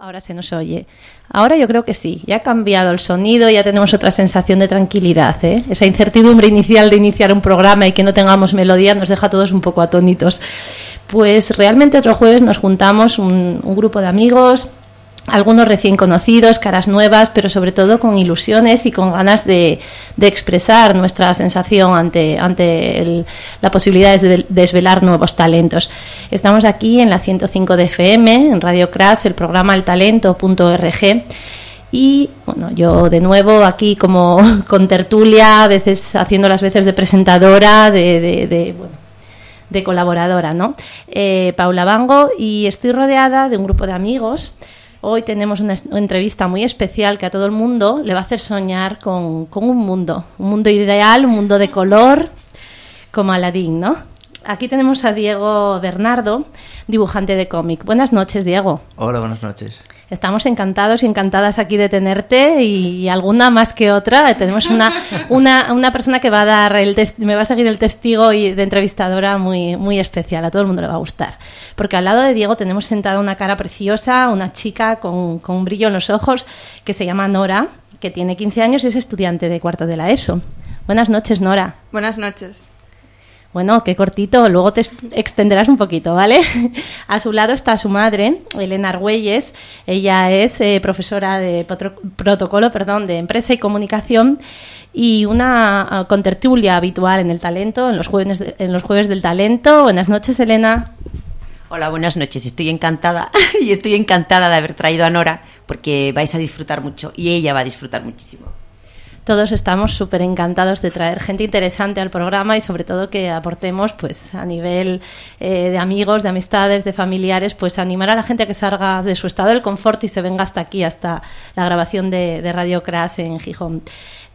Ahora se nos oye. Ahora yo creo que sí. Ya ha cambiado el sonido, ya tenemos otra sensación de tranquilidad. ¿eh? Esa incertidumbre inicial de iniciar un programa y que no tengamos melodía nos deja todos un poco atónitos. Pues realmente otro jueves nos juntamos un, un grupo de amigos, algunos recién conocidos, caras nuevas, pero sobre todo con ilusiones y con ganas de, expresar nuestra sensación ante, ante la posibilidad de desvelar nuevos talentos. Estamos aquí en la 105 de FM, en Radio Crash, el programa eltalento.org. Y bueno, yo de nuevo aquí como con tertulia, a veces haciendo las veces de presentadora, de, de, colaboradora, ¿no? Eh, Paula Bango, y estoy rodeada de un grupo de amigos Hoy tenemos una entrevista muy especial que a todo el mundo le va a hacer soñar con, un mundo, un mundo ideal, un mundo de color, como Aladín, ¿no? Aquí tenemos a Diego Bernardo, dibujante de cómic. Buenas noches, Diego. Hola, buenas noches. Estamos encantados y encantadas aquí de tenerte y, alguna más que otra. Tenemos una, una, una, persona que va a dar el me va a seguir el testigo y de entrevistadora muy, muy especial. A todo el mundo le va a gustar. Porque al lado de Diego tenemos sentada una cara preciosa, una chica con, con un brillo en los ojos que se llama Nora, que tiene 15 años y es estudiante de cuarto de la ESO. Buenas noches, Nora. Buenas noches. Bueno, qué cortito, luego te extenderás un poquito, ¿vale? A su lado está su madre, Elena Argüelles. Ella es eh, profesora de protocolo perdón, de empresa y comunicación y una ah, contertulia habitual en el talento, en los, en los jueves del talento. Buenas noches, Elena. Hola, buenas noches. Estoy encantada y estoy encantada de haber traído a Nora porque vais a disfrutar mucho y ella va a disfrutar muchísimo todos estamos súper encantados de traer gente interesante al programa y sobre todo que aportemos pues a nivel eh, de amigos, de amistades, de familiares, pues animar a la gente a que salga de su estado del confort y se venga hasta aquí, hasta la grabación de, Radio Crash en Gijón.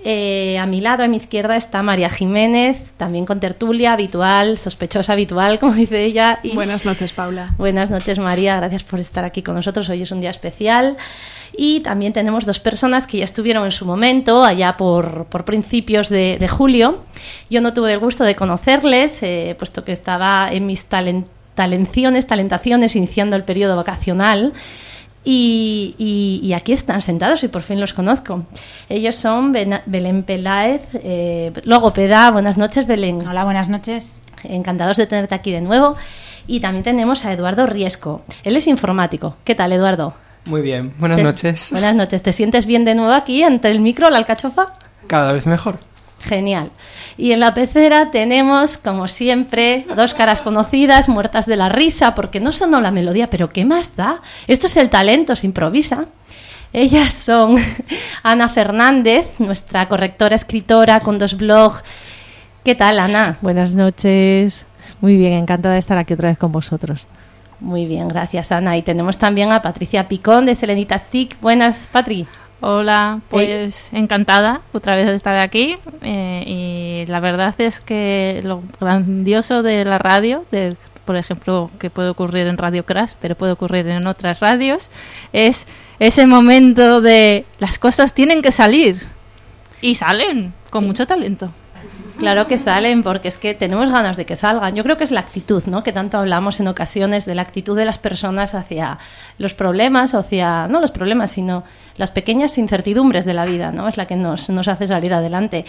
Eh, a mi lado, a mi izquierda, está María Jiménez, también con tertulia habitual, sospechosa habitual, como dice ella. buenas noches, Paula. Buenas noches, María. Gracias por estar aquí con nosotros. Hoy es un día especial. Y también tenemos dos personas que ya estuvieron en su momento, allá por, por principios de, julio. Yo no tuve el gusto de conocerles, eh, puesto que estaba en mis talenciones, talentaciones, iniciando el periodo vacacional. Y, y, aquí están sentados y por fin los conozco. Ellos son Belén Peláez, eh, logopeda. Buenas noches, Belén. Hola, buenas noches. Encantados de tenerte aquí de nuevo. Y también tenemos a Eduardo Riesco. Él es informático. ¿Qué tal, Eduardo? Muy bien, buenas noches. Buenas noches, ¿te sientes bien de nuevo aquí entre el micro, la alcachofa? Cada vez mejor. Genial. Y en la pecera tenemos, como siempre, dos caras conocidas, muertas de la risa, porque no sonó la melodía, pero ¿qué más da? Esto es el talento, se improvisa. Ellas son Ana Fernández, nuestra correctora escritora con dos blogs. ¿Qué tal, Ana? Buenas noches. Muy bien, encantada de estar aquí otra vez con vosotros. Muy bien, gracias Ana. Y tenemos también a Patricia Picón de Selenitas TIC. Buenas, Patri. Hola, pues encantada otra vez de estar aquí eh, y la verdad es que lo grandioso de la radio, de, por ejemplo, que puede ocurrir en Radio Crash, pero puede ocurrir en otras radios, es ese momento de las cosas tienen que salir y salen con mucho talento. Claro que salen, porque es que tenemos ganas de que salgan. Yo creo que es la actitud, ¿no? Que tanto hablamos en ocasiones de la actitud de las personas hacia los problemas, hacia, no los problemas, sino las pequeñas incertidumbres de la vida, ¿no? Es la que nos, nos hace salir adelante.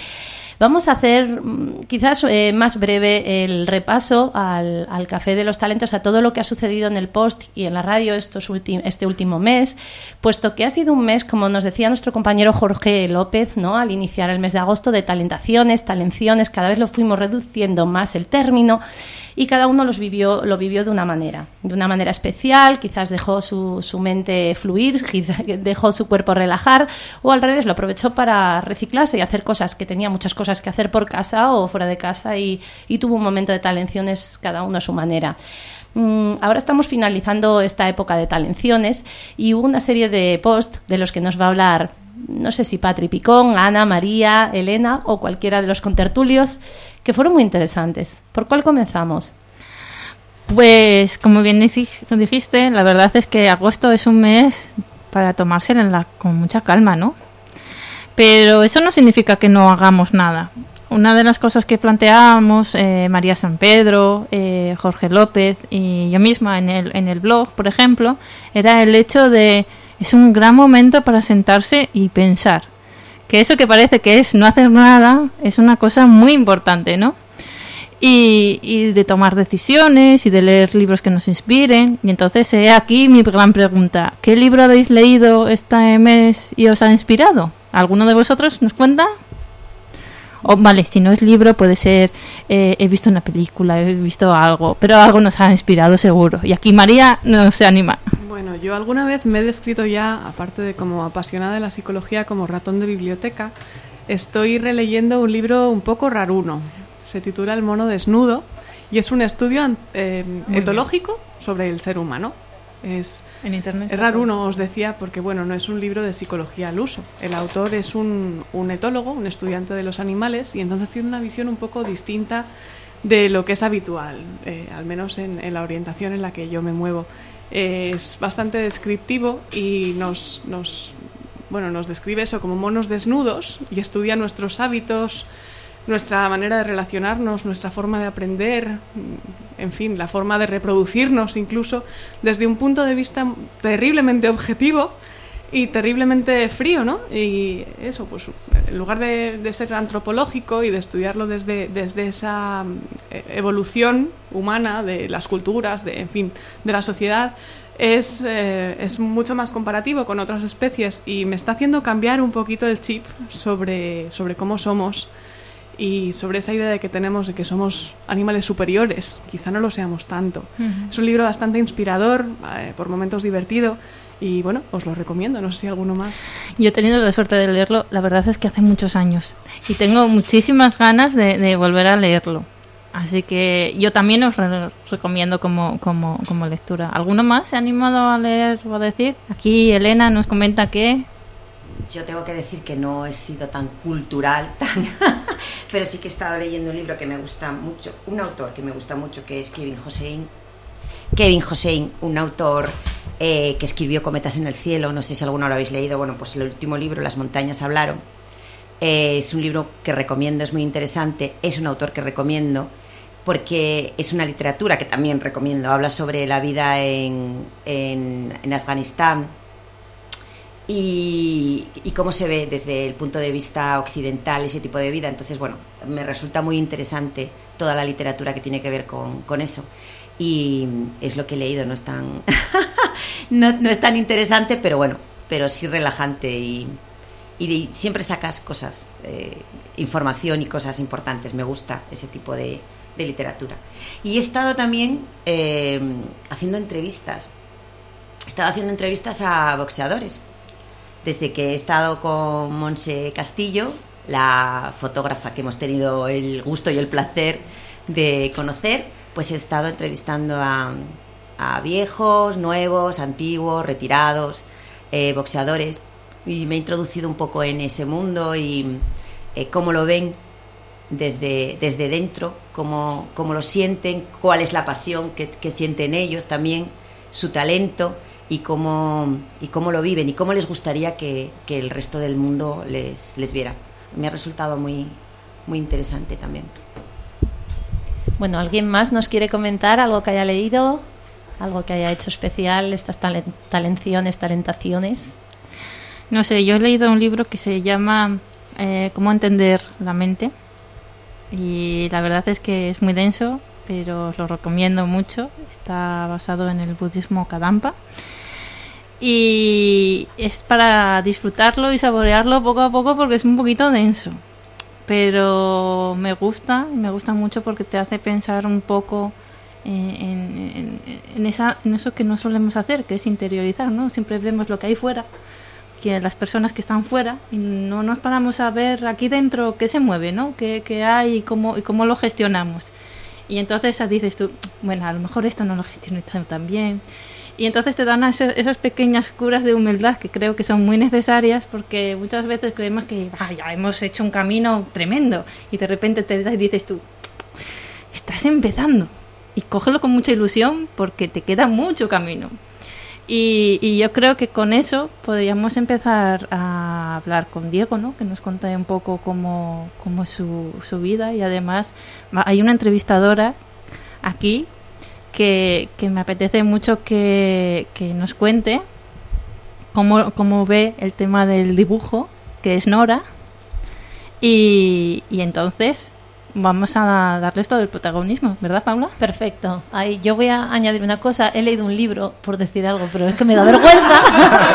Vamos a hacer mm, quizás eh, más breve el repaso al, Café de los Talentos, a todo lo que ha sucedido en el post y en la radio estos este último mes, puesto que ha sido un mes, como nos decía nuestro compañero Jorge López, ¿no? al iniciar el mes de agosto, de talentaciones, talenciones, cada vez lo fuimos reduciendo más el término y cada uno los vivió, lo vivió de una manera, de una manera especial, quizás dejó su, su mente fluir, dejó su cuerpo relajar o al revés, lo aprovechó para reciclarse y hacer cosas que tenía muchas cosas que hacer por casa o fuera de casa y, y tuvo un momento de talenciones cada uno a su manera. Mm, ahora estamos finalizando esta época de talenciones y hubo una serie de posts de los que nos va a hablar no sé si Patri Picón, Ana, María, Elena o cualquiera de los contertulios, que fueron muy interesantes. ¿Por cuál comenzamos? Pues, como bien dijiste, la verdad es que agosto es un mes para tomárselo con mucha calma, ¿no? Pero eso no significa que no hagamos nada. Una de las cosas que planteábamos eh, María San Pedro, eh, Jorge López y yo misma en el, en el blog, por ejemplo, era el hecho de es un gran momento para sentarse y pensar. Que eso que parece que es no hacer nada es una cosa muy importante, ¿no? Y, de tomar decisiones y de leer libros que nos inspiren. Y entonces he aquí mi gran pregunta. ¿Qué libro habéis leído este mes y os ha inspirado? ¿Alguno de vosotros nos cuenta? O, vale, si no es libro, puede ser eh, he visto una película, he visto algo, pero algo nos ha inspirado seguro. Y aquí María no se anima. Bueno, yo alguna vez me he descrito ya, aparte de como apasionada de la psicología, como ratón de biblioteca. Estoy releyendo un libro un poco raruno. Se titula El mono desnudo y es un estudio eh, etológico sobre el ser humano. Es, en internet. Es raro uno, os decía, porque bueno, no es un libro de psicología al uso. El autor es un, un etólogo, un estudiante de los animales, y entonces tiene una visión un poco distinta de lo que es habitual, eh, al menos en, en, la orientación en la que yo me muevo. Es bastante descriptivo y nos, nos, bueno, nos describe eso como monos desnudos y estudia nuestros hábitos, nuestra manera de relacionarnos, nuestra forma de aprender, en fin, la forma de reproducirnos incluso, desde un punto de vista terriblemente objetivo y terriblemente frío, ¿no? Y eso, pues en lugar de, de ser antropológico y de estudiarlo desde, desde esa eh, evolución humana de las culturas, de, en fin, de la sociedad, es, eh, es, mucho más comparativo con otras especies y me está haciendo cambiar un poquito el chip sobre, sobre cómo somos y sobre esa idea de que tenemos de que somos animales superiores, quizá no lo seamos tanto. Uh -huh. Es un libro bastante inspirador, eh, por momentos divertido y bueno, os lo recomiendo, no sé si alguno más. Yo he tenido la suerte de leerlo, la verdad es que hace muchos años y tengo muchísimas ganas de, de volver a leerlo. Así que yo también os re recomiendo como, como, como lectura. ¿Alguno más se ha animado a leer o a decir? Aquí Elena nos comenta que yo tengo que decir que no he sido tan cultural, tan pero sí que he estado leyendo un libro que me gusta mucho, un autor que me gusta mucho, que es Kevin Hossein. Kevin Hossein, un autor eh, que escribió Cometas en el cielo, no sé si alguno lo habéis leído, bueno, pues el último libro, Las montañas hablaron, eh, es un libro que recomiendo, es muy interesante, es un autor que recomiendo, porque es una literatura que también recomiendo, habla sobre la vida en, en, en Afganistán, y, y, cómo se ve desde el punto de vista occidental ese tipo de vida. Entonces, bueno, me resulta muy interesante toda la literatura que tiene que ver con, con eso. Y es lo que he leído, no es tan, no, no, es tan interesante, pero bueno, pero sí relajante y, y siempre sacas cosas, eh, información y cosas importantes. Me gusta ese tipo de, de literatura. Y he estado también eh, haciendo entrevistas. He estado haciendo entrevistas a boxeadores desde que he estado con Monse Castillo, la fotógrafa que hemos tenido el gusto y el placer de conocer, pues he estado entrevistando a, a viejos, nuevos, antiguos, retirados, eh, boxeadores, y me he introducido un poco en ese mundo y eh, cómo lo ven desde, desde dentro, cómo, cómo lo sienten, cuál es la pasión que, que sienten ellos también, su talento y cómo, y cómo lo viven y cómo les gustaría que, que el resto del mundo les, les viera. Me ha resultado muy, muy interesante también. Bueno, ¿alguien más nos quiere comentar algo que haya leído? ¿Algo que haya hecho especial? ¿Estas talenciones, talentaciones? No sé, yo he leído un libro que se llama eh, Cómo entender la mente. Y la verdad es que es muy denso, pero os lo recomiendo mucho. Está basado en el budismo Kadampa. Y es para disfrutarlo y saborearlo poco a poco porque es un poquito denso. Pero me gusta, me gusta mucho porque te hace pensar un poco en, en, en, esa, en eso que no solemos hacer, que es interiorizar, ¿no? Siempre vemos lo que hay fuera, que las personas que están fuera, y no nos paramos a ver aquí dentro qué se mueve, ¿no? Qué, qué hay y cómo, y cómo lo gestionamos. Y entonces dices tú, bueno, a lo mejor esto no lo gestiono tan bien. Y entonces te dan esas pequeñas curas de humildad que creo que son muy necesarias porque muchas veces creemos que ah, ya hemos hecho un camino tremendo y de repente te dices tú, estás empezando y cógelo con mucha ilusión porque te queda mucho camino. Y, yo creo que con eso podríamos empezar a hablar con Diego, ¿no? que nos cuente un poco cómo, cómo es su, su vida y además hay una entrevistadora aquí que, que me apetece mucho que, que, nos cuente cómo, cómo ve el tema del dibujo, que es Nora. Y, y entonces vamos a darles todo el protagonismo, ¿verdad, Paula? Perfecto. Ahí yo voy a añadir una cosa. He leído un libro, por decir algo, pero es que me da vergüenza.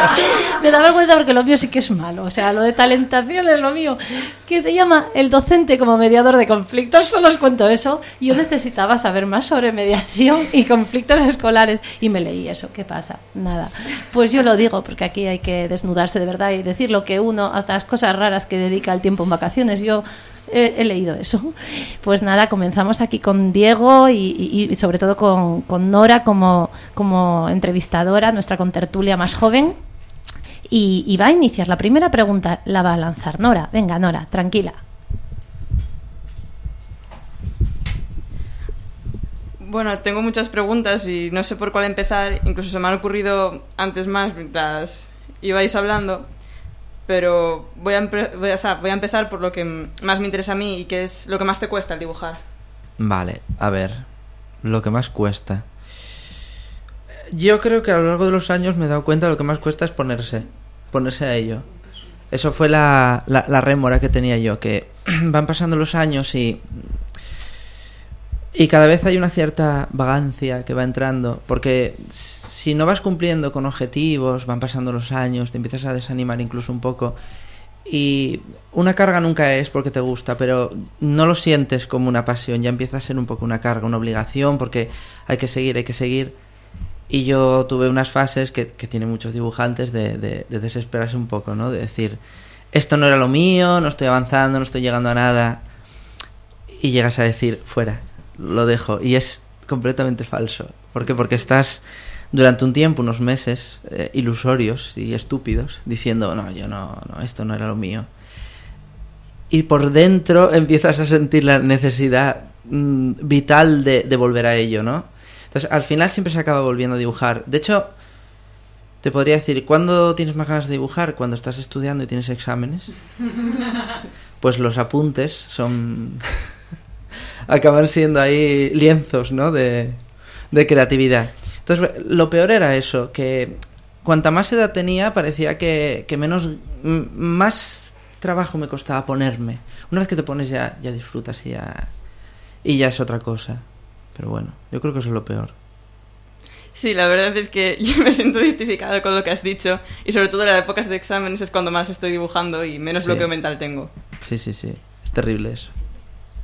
me da vergüenza porque lo mío sí que es malo. O sea, lo de talentación es lo mío. Que se llama El docente como mediador de conflictos. Solo os cuento eso. Yo necesitaba saber más sobre mediación y conflictos escolares. Y me leí eso. ¿Qué pasa? Nada. Pues yo lo digo, porque aquí hay que desnudarse de verdad y decir lo que uno, hasta las cosas raras que dedica el tiempo en vacaciones. Yo he, leído eso. Pues nada, comenzamos aquí con Diego y, sobre todo con, Nora como, como entrevistadora, nuestra contertulia más joven. Y, y va a iniciar. La primera pregunta la va a lanzar Nora. Venga, Nora, tranquila. Bueno, tengo muchas preguntas y no sé por cuál empezar. Incluso se me han ocurrido antes más mientras ibais hablando pero voy a, voy, a, empezar por lo que más me interesa a mí y que es lo que más te cuesta el dibujar. Vale, a ver, lo que más cuesta. Yo creo que a lo largo de los años me he dado cuenta de lo que más cuesta es ponerse, ponerse a ello. Eso fue la, la, la rémora que tenía yo, que van pasando los años y y cada vez hay una cierta vagancia que va entrando, porque si no vas cumpliendo con objetivos, van pasando los años, te empiezas a desanimar incluso un poco. Y una carga nunca es porque te gusta, pero no lo sientes como una pasión, ya empieza a ser un poco una carga, una obligación, porque hay que seguir, hay que seguir. Y yo tuve unas fases que, que tienen muchos dibujantes de, de, de desesperarse un poco, ¿no? De decir, esto no era lo mío, no estoy avanzando, no estoy llegando a nada. Y llegas a decir, fuera, lo dejo. Y es completamente falso. ¿Por qué? Porque estás durante un tiempo, unos meses, eh, ilusorios y estúpidos, diciendo, no, yo no, no, esto no era lo mío. Y por dentro empiezas a sentir la necesidad mm, vital de, de, volver a ello, ¿no? Entonces, al final siempre se acaba volviendo a dibujar. De hecho, te podría decir, ¿cuándo tienes más ganas de dibujar? Cuando estás estudiando y tienes exámenes. Pues los apuntes son acaban siendo ahí lienzos, ¿no? De, de creatividad. Entonces, lo peor era eso, que cuanta más edad tenía, parecía que, que menos, más trabajo me costaba ponerme. Una vez que te pones ya, ya disfrutas y ya, y ya es otra cosa. Pero bueno, yo creo que eso es lo peor. Sí, la verdad es que yo me siento identificada con lo que has dicho y sobre todo en las épocas de exámenes es cuando más estoy dibujando y menos bloqueo mental tengo. Sí, sí, sí. Es terrible eso.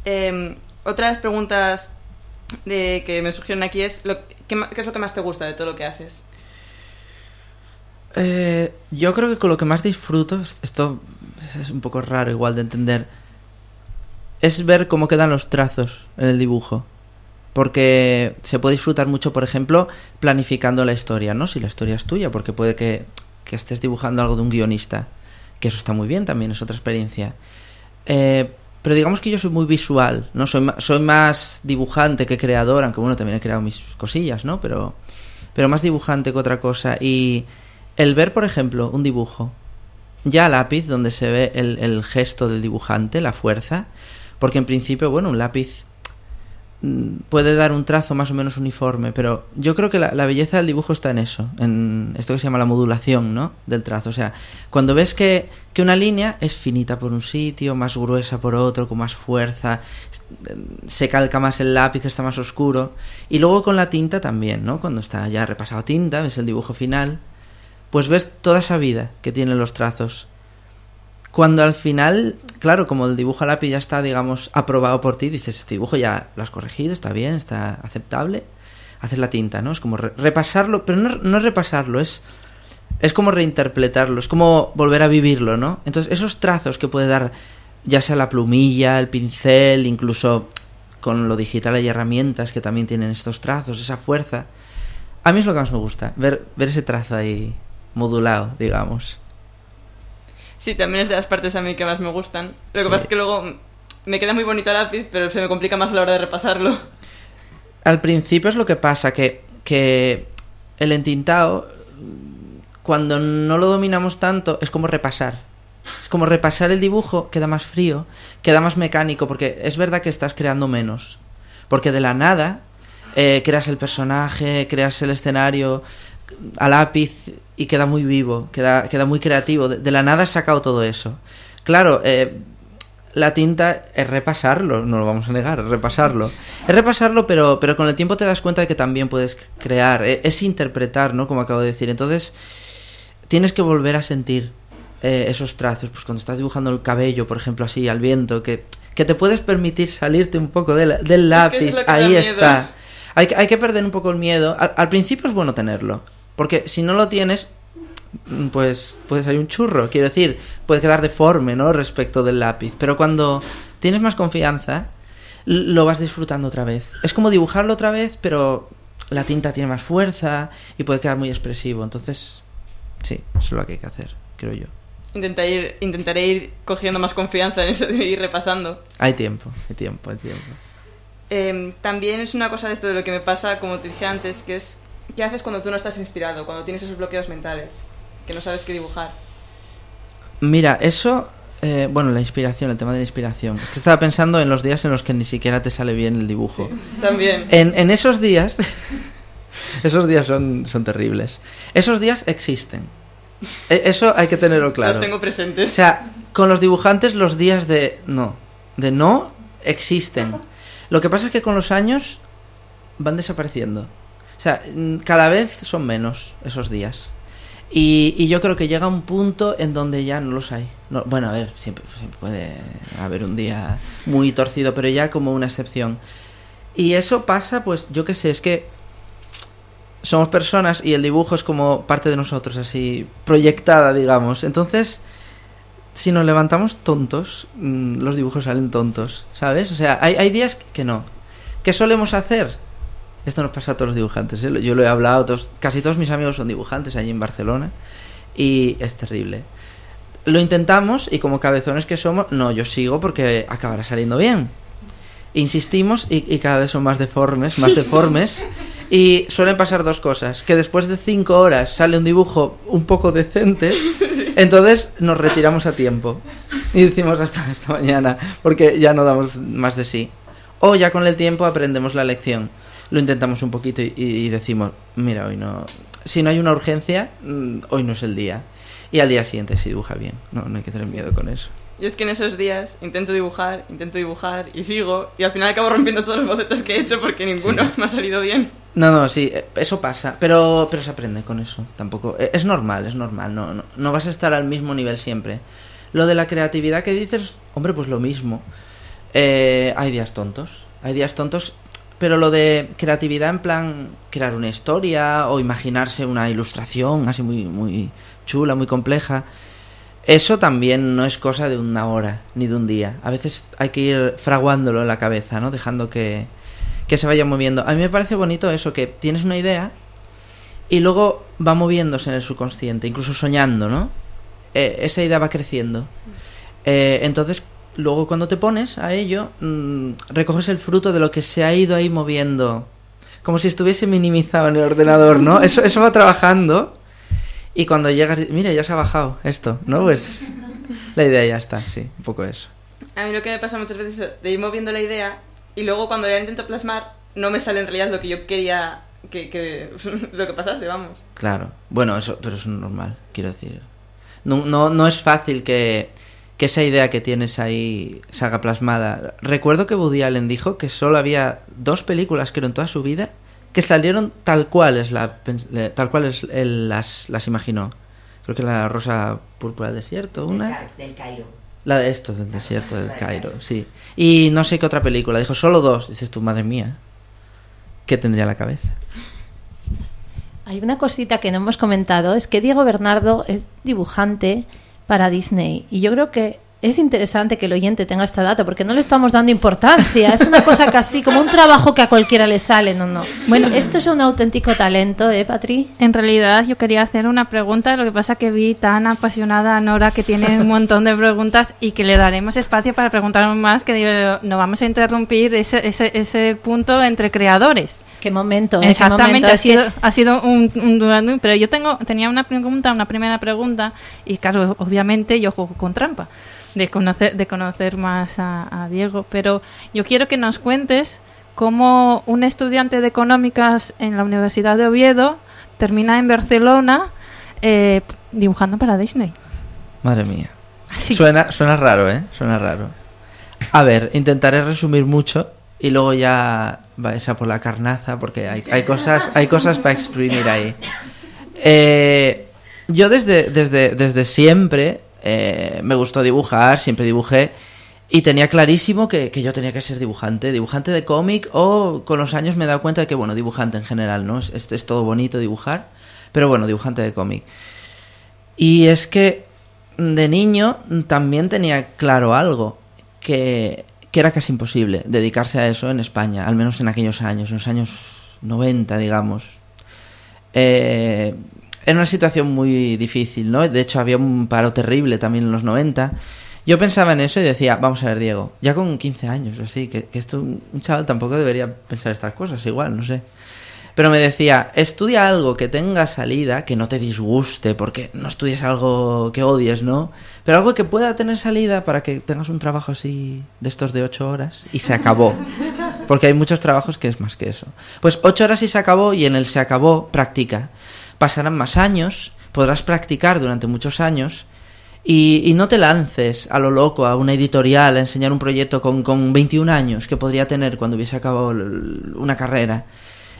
Eh, otras preguntas de, que me surgieron aquí es, lo, ¿qué, es lo que más te gusta de todo lo que haces? Eh, yo creo que con lo que más disfruto, esto es un poco raro igual de entender, es ver cómo quedan los trazos en el dibujo. Porque se puede disfrutar mucho, por ejemplo, planificando la historia, ¿no? Si la historia es tuya, porque puede que, que estés dibujando algo de un guionista, que eso está muy bien también, es otra experiencia. Eh, pero digamos que yo soy muy visual, ¿no? Soy, soy más dibujante que creador, aunque bueno, también he creado mis cosillas, ¿no? Pero, pero más dibujante que otra cosa. Y el ver, por ejemplo, un dibujo, ya lápiz, donde se ve el, el gesto del dibujante, la fuerza, porque en principio, bueno, un lápiz puede dar un trazo más o menos uniforme, pero yo creo que la, belleza del dibujo está en eso, en esto que se llama la modulación, ¿no? Del trazo. O sea, cuando ves que, que una línea es finita por un sitio, más gruesa por otro, con más fuerza, se calca más el lápiz, está más oscuro, y luego con la tinta también, ¿no? Cuando está ya repasado tinta, ves el dibujo final, pues ves toda esa vida que tienen los trazos cuando al final, claro, como el dibujo a lápiz ya está, digamos, aprobado por ti, dices, este dibujo ya lo has corregido, está bien, está aceptable, haces la tinta, ¿no? Es como repasarlo, pero no, no es repasarlo, es, es como reinterpretarlo, es como volver a vivirlo, ¿no? Entonces, esos trazos que puede dar, ya sea la plumilla, el pincel, incluso con lo digital hay herramientas que también tienen estos trazos, esa fuerza. A mí es lo que más me gusta, ver, ver ese trazo ahí modulado, digamos. Sí, también es de las partes a mí que más me gustan. Lo que pasa es que luego me queda muy bonito el lápiz, pero se me complica más a la hora de repasarlo. Al principio es lo que pasa, que, que el entintado, cuando no lo dominamos tanto, es como repasar. Es como repasar el dibujo, queda más frío, queda más mecánico, porque es verdad que estás creando menos. Porque de la nada eh, creas el personaje, creas el escenario a lápiz y queda muy vivo, queda, queda muy creativo. De, de la nada has sacado todo eso. Claro, eh, la tinta es repasarlo, no lo vamos a negar, es repasarlo. Es repasarlo, pero, pero con el tiempo te das cuenta de que también puedes crear, eh, es interpretar, ¿no? Como acabo de decir. Entonces, tienes que volver a sentir eh, esos trazos. Pues cuando estás dibujando el cabello, por ejemplo, así, al viento, que, que te puedes permitir salirte un poco del, del lápiz. es que Ahí está. Hay, que- hay que perder un poco el miedo. Al, al principio es bueno tenerlo. Porque si no lo tienes, pues puede salir un churro. Quiero decir, puede quedar deforme, ¿no? Respecto del lápiz. Pero cuando tienes más confianza, lo vas disfrutando otra vez. Es como dibujarlo otra vez, pero la tinta tiene más fuerza y puede quedar muy expresivo. Entonces, sí, eso es lo que hay que hacer, creo yo. Intentaré ir, intentaré ir cogiendo más confianza en eso de ir repasando. Hay tiempo, hay tiempo, hay tiempo. Eh, también es una cosa de esto de lo que me pasa, como te dije antes, que es qué haces cuando tú no estás inspirado, cuando tienes esos bloqueos mentales, que no sabes qué dibujar. Mira, eso, eh, bueno, la inspiración, el tema de la inspiración. Es que estaba pensando en los días en los que ni siquiera te sale bien el dibujo. También. En, en esos días, esos días son, son terribles. Esos días existen. E- Eso hay que tenerlo claro. Los tengo presentes. O sea, con los dibujantes los días de no, de no existen. Lo que pasa es que con los años van desapareciendo. O sea, mm, cada vez son menos esos días. Y, yo creo que llega un punto en donde ya no los hay. No, bueno, a ver, siempre, siempre puede haber un día muy torcido, pero ya como una excepción. Y eso pasa, pues, yo qué sé, es que somos personas y el dibujo es como parte de nosotros, así, proyectada, digamos. Entonces, si nos levantamos tontos, mm, los dibujos salen tontos, ¿sabes? O sea, hay, hay días que no. ¿Qué solemos hacer? Esto nos pasa a todos los dibujantes, ¿eh? Yo lo he hablado, todos- casi todos mis amigos son dibujantes allí en Barcelona y es terrible. Lo intentamos y como cabezones que somos, no, yo sigo porque acabará saliendo bien. Insistimos y, y cada vez son más deformes, más deformes. Y suelen pasar dos cosas. Que después de cinco horas sale un dibujo un poco decente. Entonces nos retiramos a tiempo. Y decimos hasta esta mañana. Porque ya no damos más de sí. O ya con el tiempo aprendemos la lección. Lo intentamos un poquito y, y decimos, mira, hoy no... Si no hay una urgencia, mm, hoy no es el día. Y al día siguiente se dibuja bien. No, no hay que tener miedo con eso. Yo es que en esos días intento dibujar, intento dibujar y sigo, y al final acabo rompiendo todos los bocetos que he hecho porque ninguno Sí. me ha salido bien. No, no, sí, eh, eso pasa, pero, pero se aprende con eso, tampoco. eh, Es normal, es normal, no, no, no vas a estar al mismo nivel siempre. Lo de la creatividad que dices, hombre, pues lo mismo. Eh, hay días tontos, hay días tontos, pero lo de creatividad en plan crear una historia o imaginarse una ilustración así muy, muy chula, muy compleja, eso también no es cosa de una hora ni de un día. A veces hay que ir fraguándolo en la cabeza, ¿no? Dejando que, que se vaya moviendo. A mí me parece bonito eso, que tienes una idea y luego va moviéndose en el subconsciente, incluso soñando, ¿no? Eh, esa idea va creciendo. Eh, entonces, luego cuando te pones a ello, mm, recoges el fruto de lo que se ha ido ahí moviendo. Como si estuviese minimizado en el ordenador, ¿no? Eso, eso va trabajando y cuando llegas, mira, ya se ha bajado esto, ¿no? Pues la idea ya está, sí, un poco eso. A mí lo que me pasa muchas veces es de ir moviendo la idea y luego cuando ya intento plasmar no me sale en realidad lo que yo quería que, que lo que pasase, vamos. Claro, bueno, eso, pero eso es normal, quiero decir. No, no, no es fácil que, que esa idea que tienes ahí se haga plasmada. Recuerdo que Woody Allen dijo que solo había dos películas, creo, en toda su vida que salieron tal cual es la tal cual es él las, las imaginó. Creo que la rosa púrpura del desierto, Del, una. Ca- del Cairo. La de esto, del desierto del Cairo, sí. Y no sé qué otra película. Dijo solo dos. Dices tú, madre mía. ¿Qué tendría en la cabeza? Hay una cosita que no hemos comentado, es que Diego Bernardo es dibujante para Disney. Y yo creo que es interesante que el oyente tenga este dato porque no le estamos dando importancia, es una cosa casi como un trabajo que a cualquiera le sale, no, no. Bueno, esto es un auténtico talento, ¿eh, Patri? En realidad yo quería hacer una pregunta, lo que pasa que vi tan apasionada a Nora que tiene un montón de preguntas y que le daremos espacio para preguntar más, que digo, no vamos a interrumpir ese, ese, ese punto entre creadores. Qué momento, ¿eh? Qué Exactamente, momento. ha que- sido, ha sido un, un pero yo tengo tenía una pregunta, una primera pregunta y claro, obviamente yo juego con trampa de conocer de conocer más a, a Diego, pero yo quiero que nos cuentes cómo un estudiante de económicas en la Universidad de Oviedo termina en Barcelona eh, dibujando para Disney. Madre mía. Sí. Suena, suena raro, ¿eh? Suena raro. A ver, intentaré resumir mucho y luego ya vais a por la carnaza porque hay, hay cosas, hay cosas para exprimir ahí. Eh, yo desde, desde, desde siempre eh, me gustó dibujar, siempre dibujé y tenía clarísimo que, que yo tenía que ser dibujante, dibujante de cómic o con los años me he dado cuenta de que, bueno, dibujante en general, ¿no? Es, es, es todo bonito dibujar, pero bueno, dibujante de cómic. Y es que de niño también tenía claro algo, que, que era casi imposible dedicarse a eso en España, al menos en aquellos años, en los años 90, digamos. Eh, era una situación muy difícil, ¿no? De hecho, había un paro terrible también en los 90. Yo pensaba en eso y decía, vamos a ver, Diego, ya con 15 años o así, que, esto, un chaval tampoco debería pensar estas cosas, igual, no sé. Pero me decía, estudia algo que tenga salida, que no te disguste, porque no estudies algo que odies, ¿no? Pero algo que pueda tener salida para que tengas un trabajo así de estos de ocho horas y se acabó. Porque hay muchos trabajos que es más que eso. Pues ocho horas y se acabó y en el se acabó practica. Pasarán más años, podrás practicar durante muchos años y, no te lances a lo loco a una editorial a enseñar un proyecto con, con 21 años que podría tener cuando hubiese acabado una carrera.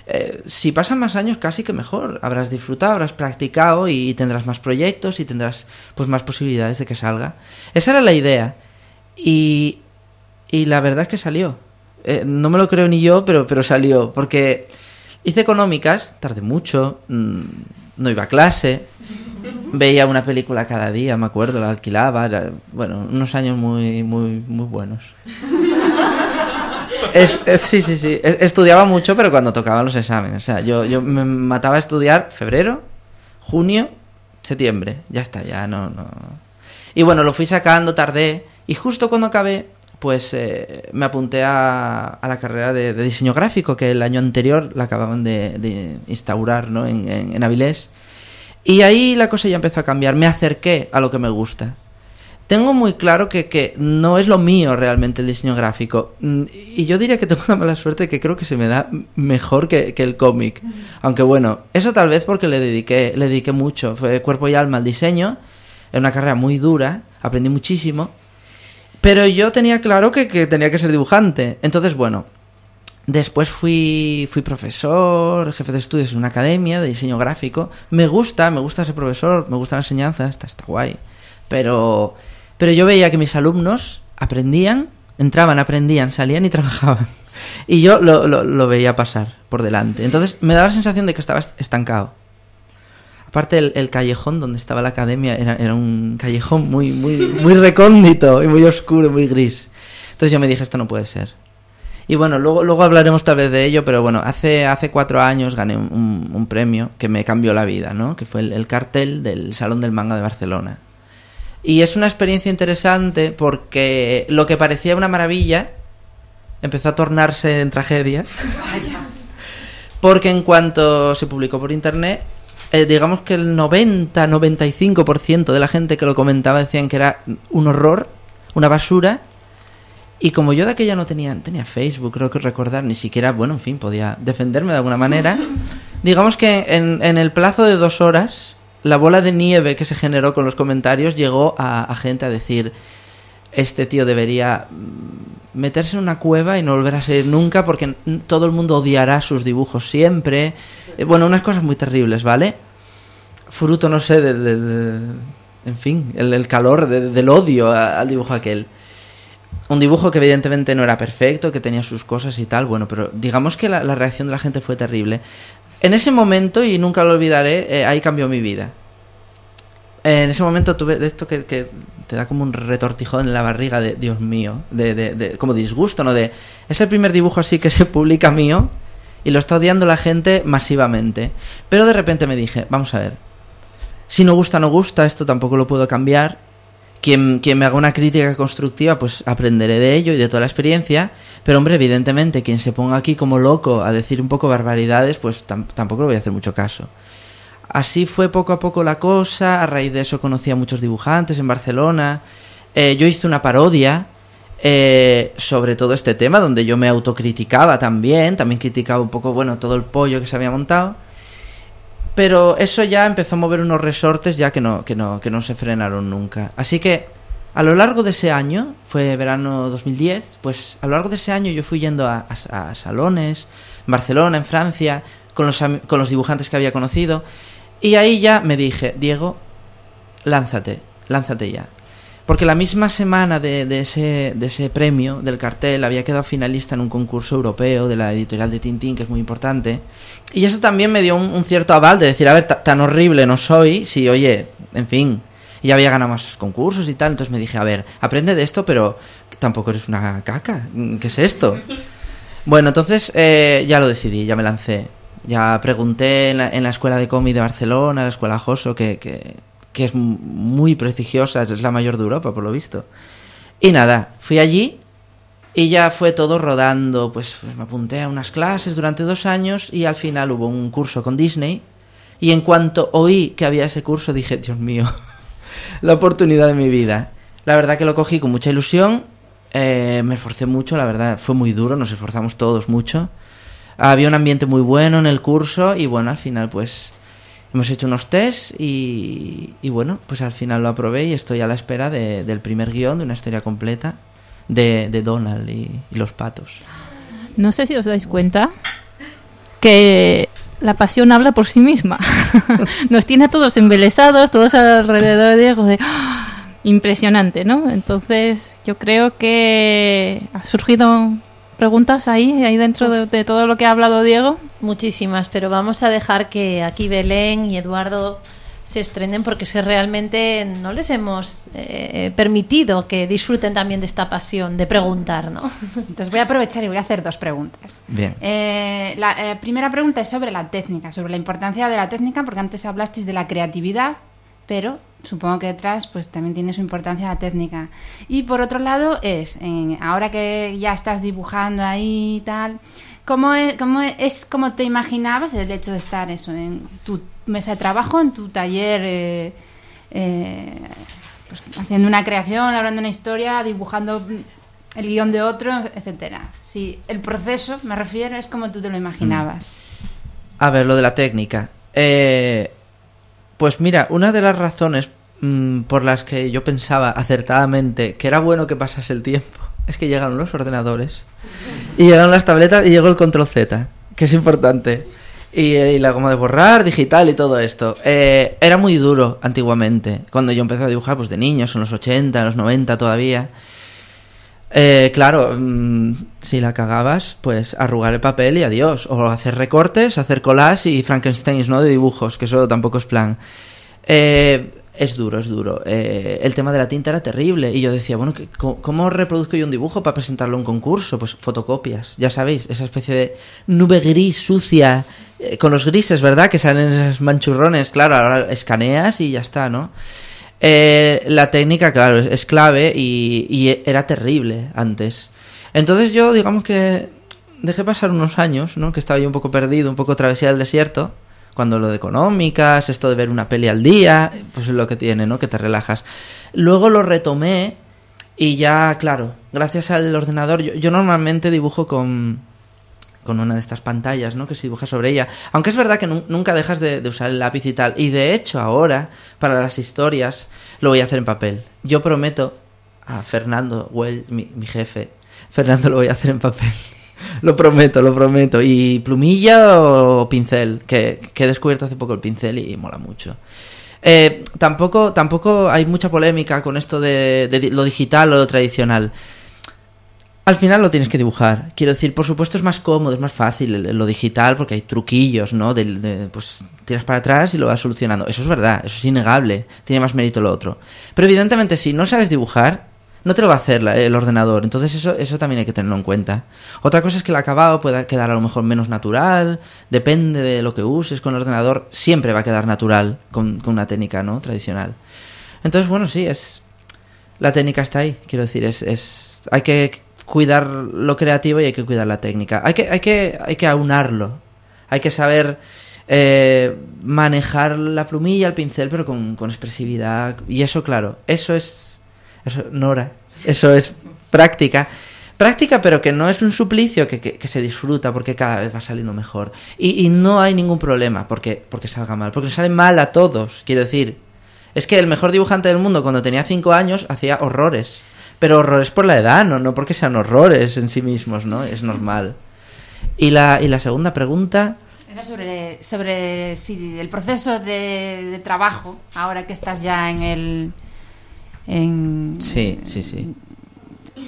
Eh, si pasan más años casi que mejor. Habrás disfrutado, habrás practicado y tendrás más proyectos y tendrás pues más posibilidades de que salga. Esa era la idea. Y, y la verdad es que salió. Eh, no me lo creo ni yo, pero, pero salió. Porque hice económicas, tardé mucho, mmm, no iba a clase, veía una película cada día, me acuerdo, la alquilaba. Bueno, unos años muy, muy, muy buenos. Sí, sí, sí. Estudiaba mucho, pero cuando tocaban los exámenes. O sea, yo, yo me mataba a estudiar febrero, junio, septiembre. Ya está, ya no, no. Y bueno, lo fui sacando, tardé. Y justo cuando acabé, pues eh, me apunté a, la carrera de, diseño gráfico, que el año anterior la acababan de, instaurar ¿no? en, en, Avilés. Y ahí la cosa ya empezó a cambiar. Me acerqué a lo que me gusta tengo muy claro que, que, no es lo mío realmente el diseño gráfico. Y yo diría que tengo una mala suerte que creo que se me da mejor que, que el cómic. Aunque bueno, eso tal vez porque le dediqué, le dediqué mucho. Fue cuerpo y alma al diseño. Era una carrera muy dura. Aprendí muchísimo. Pero yo tenía claro que, que tenía que ser dibujante. Entonces, bueno. Después fui, fui profesor, jefe de estudios en una academia de diseño gráfico. Me gusta, me gusta ser profesor, me gusta la enseñanza, está, está guay. Pero pero yo veía que mis alumnos aprendían, entraban, aprendían, salían y trabajaban. Y yo lo, lo, lo, veía pasar por delante. Entonces me daba la sensación de que estaba estancado. Aparte el, el callejón donde estaba la academia era, era, un callejón muy, muy, muy recóndito y muy oscuro, muy gris. Entonces yo me dije, esto no puede ser. Y bueno, luego, luego hablaremos tal vez de ello, pero bueno, hace, hace cuatro años gané un, un premio que me cambió la vida, ¿no? Que fue el, el cartel del Salón del Manga de Barcelona. Y es una experiencia interesante porque lo que parecía una maravilla empezó a tornarse en tragedia. Porque en cuanto se publicó por internet, eh, digamos que el 90-95% de la gente que lo comentaba decían que era un horror, una basura. Y como yo de aquella no tenía, tenía Facebook, creo que recordar, ni siquiera, bueno, en fin, podía defenderme de alguna manera. Digamos que en, en el plazo de dos horas la bola de nieve que se generó con los comentarios llegó a, a, gente a decir este tío debería meterse en una cueva y no volver a ser nunca porque todo el mundo odiará sus dibujos siempre. Eh, bueno, unas cosas muy terribles, ¿vale? Fruto, no sé, de, en fin, el, calor de, del odio al dibujo aquel. Un dibujo que evidentemente no era perfecto, que tenía sus cosas y tal, bueno, pero digamos que la, reacción de la gente fue terrible. En ese momento, y nunca lo olvidaré, eh, ahí cambió mi vida. En ese momento tuve de esto que, te da como un retortijón en la barriga de, Dios mío, de, de, de, como disgusto, ¿no? De, es el primer dibujo así que se publica mío y lo está odiando la gente masivamente. Pero de repente me dije, vamos a ver, si no gusta, no gusta, esto tampoco lo puedo cambiar. Quien, quien me haga una crítica constructiva, pues aprenderé de ello y de toda la experiencia. Pero hombre, evidentemente, quien se ponga aquí como loco a decir un poco barbaridades, pues tam tampoco le voy a hacer mucho caso. Así fue poco a poco la cosa, a raíz de eso conocí a muchos dibujantes en Barcelona. Eh, yo hice una parodia eh, sobre todo este tema, donde yo me autocriticaba también, también criticaba un poco, bueno, todo el pollo que se había montado. Pero eso ya empezó a mover unos resortes ya que no, que no, que no se frenaron nunca. Así que a lo largo de ese año, fue verano 2010, pues a lo largo de ese año yo fui yendo a, a- salones, en Barcelona, en Francia, con los, con los dibujantes que había conocido. Y ahí ya me dije, Diego, lánzate, lánzate ya. Porque la misma semana de, de ese, de ese premio, del cartel, había quedado finalista en un concurso europeo de la editorial de Tintín, que es muy importante. Y eso también me dio un, cierto aval de decir, a ver, ta- tan horrible no soy, si, oye, en fin, ya había ganado más concursos y tal. Entonces me dije, a ver, aprende de esto, pero tampoco eres una caca. ¿Qué es esto? Bueno, entonces eh, ya lo decidí, ya me lancé. Ya pregunté en la, escuela de cómic de Barcelona, la escuela Joso, que, que, es muy prestigiosa, es la mayor de Europa, por lo visto. Y nada, fui allí y ya fue todo rodando. Pues, pues me apunté a unas clases durante dos años y al final hubo un curso con Disney. Y en cuanto oí que había ese curso, dije, Dios mío, la oportunidad de mi vida. La verdad que lo cogí con mucha ilusión. eh, me esforcé mucho, la verdad, fue muy duro, nos esforzamos todos mucho. Había un ambiente muy bueno en el curso y bueno, al final pues hemos hecho unos test y, y bueno, pues al final lo aprobé y estoy a la espera de- del primer guion de una historia completa de, de Donald y, y los patos. No sé si os dais cuenta que la pasión habla por sí misma. Nos tiene a todos embelesados, todos alrededor de Diego, de ¡ah! impresionante, ¿no? Entonces, yo creo que ha surgido preguntas ahí, ahí dentro de, de todo lo que ha hablado Diego. Muchísimas, pero vamos a dejar que aquí Belén y Eduardo se estrenen porque si realmente no les hemos eh, permitido que disfruten también de esta pasión de preguntar, ¿no? Entonces voy a aprovechar y voy a hacer dos preguntas. Bien. Eh, la eh, primera pregunta es sobre la técnica, sobre la importancia de la técnica, porque antes hablasteis de la creatividad, pero supongo que detrás pues también tiene su importancia la técnica. Y por otro lado es, en- ahora que ya estás dibujando ahí y tal, ¿cómo es, cómo es cómo te imaginabas el hecho de estar eso en tu mesa de trabajo, en tu taller? eh, eh, pues, haciendo una creación, hablando una historia, dibujando el guion de otro, etcétera. Si el proceso, me refiero, es como tú te lo imaginabas. A ver, lo de la técnica. Eh, pues mira, una de las razones mm, por las que yo pensaba acertadamente que era bueno que pasase el tiempo es que llegaron los ordenadores y llegaron las tabletas y llegó el control Z, que es importante. Y, la goma de borrar, digital y todo esto. Eh, era muy duro antiguamente, cuando yo empecé a dibujar, pues de niños, en los 80, en los 90 todavía. Eh, claro, mm, si la cagabas, pues arrugar el papel y adiós. O hacer recortes, hacer collage y Frankensteins, ¿no? De dibujos, que eso tampoco es plan. Eh, es duro, es duro. Eh, el tema de la tinta era terrible. Y yo decía, bueno, ¿qué- ¿cómo, reproduzco yo un dibujo para presentarlo a un concurso? Pues fotocopias, ya sabéis, esa especie de nube gris sucia, eh, con los grises, ¿verdad? Que salen esos manchurrones. Claro, ahora escaneas y ya está, ¿no? Eh, la técnica, claro, es, clave y, y era terrible antes. Entonces yo, digamos que dejé pasar unos años, ¿no? Que estaba yo un poco perdido, un poco travesía del desierto. Cuando lo de económicas, esto de ver una peli al día, pues es lo que tiene, ¿no? Que te relajas. Luego lo retomé y ya, claro, gracias al ordenador, yo, yo normalmente dibujo con, con una de estas pantallas, ¿no? Que se dibuja sobre ella. Aunque es verdad que nu- nunca dejas de, de usar el lápiz y tal. Y de hecho, ahora, para las historias, lo voy a hacer en papel. Yo prometo a Fernando, Well, mi, mi jefe, Fernando lo voy a hacer en papel. Lo prometo, lo prometo. Y plumilla o pincel, que, he descubierto hace poco el pincel y mola mucho. Eh, tampoco, tampoco hay mucha polémica con esto de, de lo digital o lo tradicional. Al final lo tienes que dibujar. Quiero decir, por supuesto es más cómodo, es más fácil lo digital porque hay truquillos, ¿no? Del- De, pues tiras para atrás y lo vas solucionando. Eso es verdad, eso es innegable. Tiene más mérito lo otro. Pero evidentemente si no sabes dibujar, no te lo va a hacer el ordenador. Entonces eso, eso también hay que tenerlo en cuenta. Otra cosa es que el acabado pueda quedar a lo mejor menos natural. Depende de lo que uses con el ordenador. Siempre va a quedar natural con, con una técnica, ¿no? Tradicional. Entonces, bueno, sí, es... La técnica está ahí, quiero decir, es, es hay que cuidar lo creativo y hay que cuidar la técnica. Hay que, hay que, hay que aunarlo. Hay que saber eh, manejar la plumilla, el pincel, pero con, con expresividad. Y eso, claro, eso es, eso, Nora, eso es práctica. práctica, pero que no es un suplicio, que, que, se disfruta porque cada vez va saliendo mejor. Y, y, no hay ningún problema porque, porque salga mal, porque sale mal a todos, quiero decir. Es que el mejor dibujante del mundo cuando tenía cinco años hacía horrores. Pero horrores por la edad, no, no porque sean horrores en sí mismos, ¿no? Es normal. Y la, y la segunda pregunta... Sobre, sobre sí, el proceso de, de trabajo, ahora que estás ya en el... En, sí, sí, sí.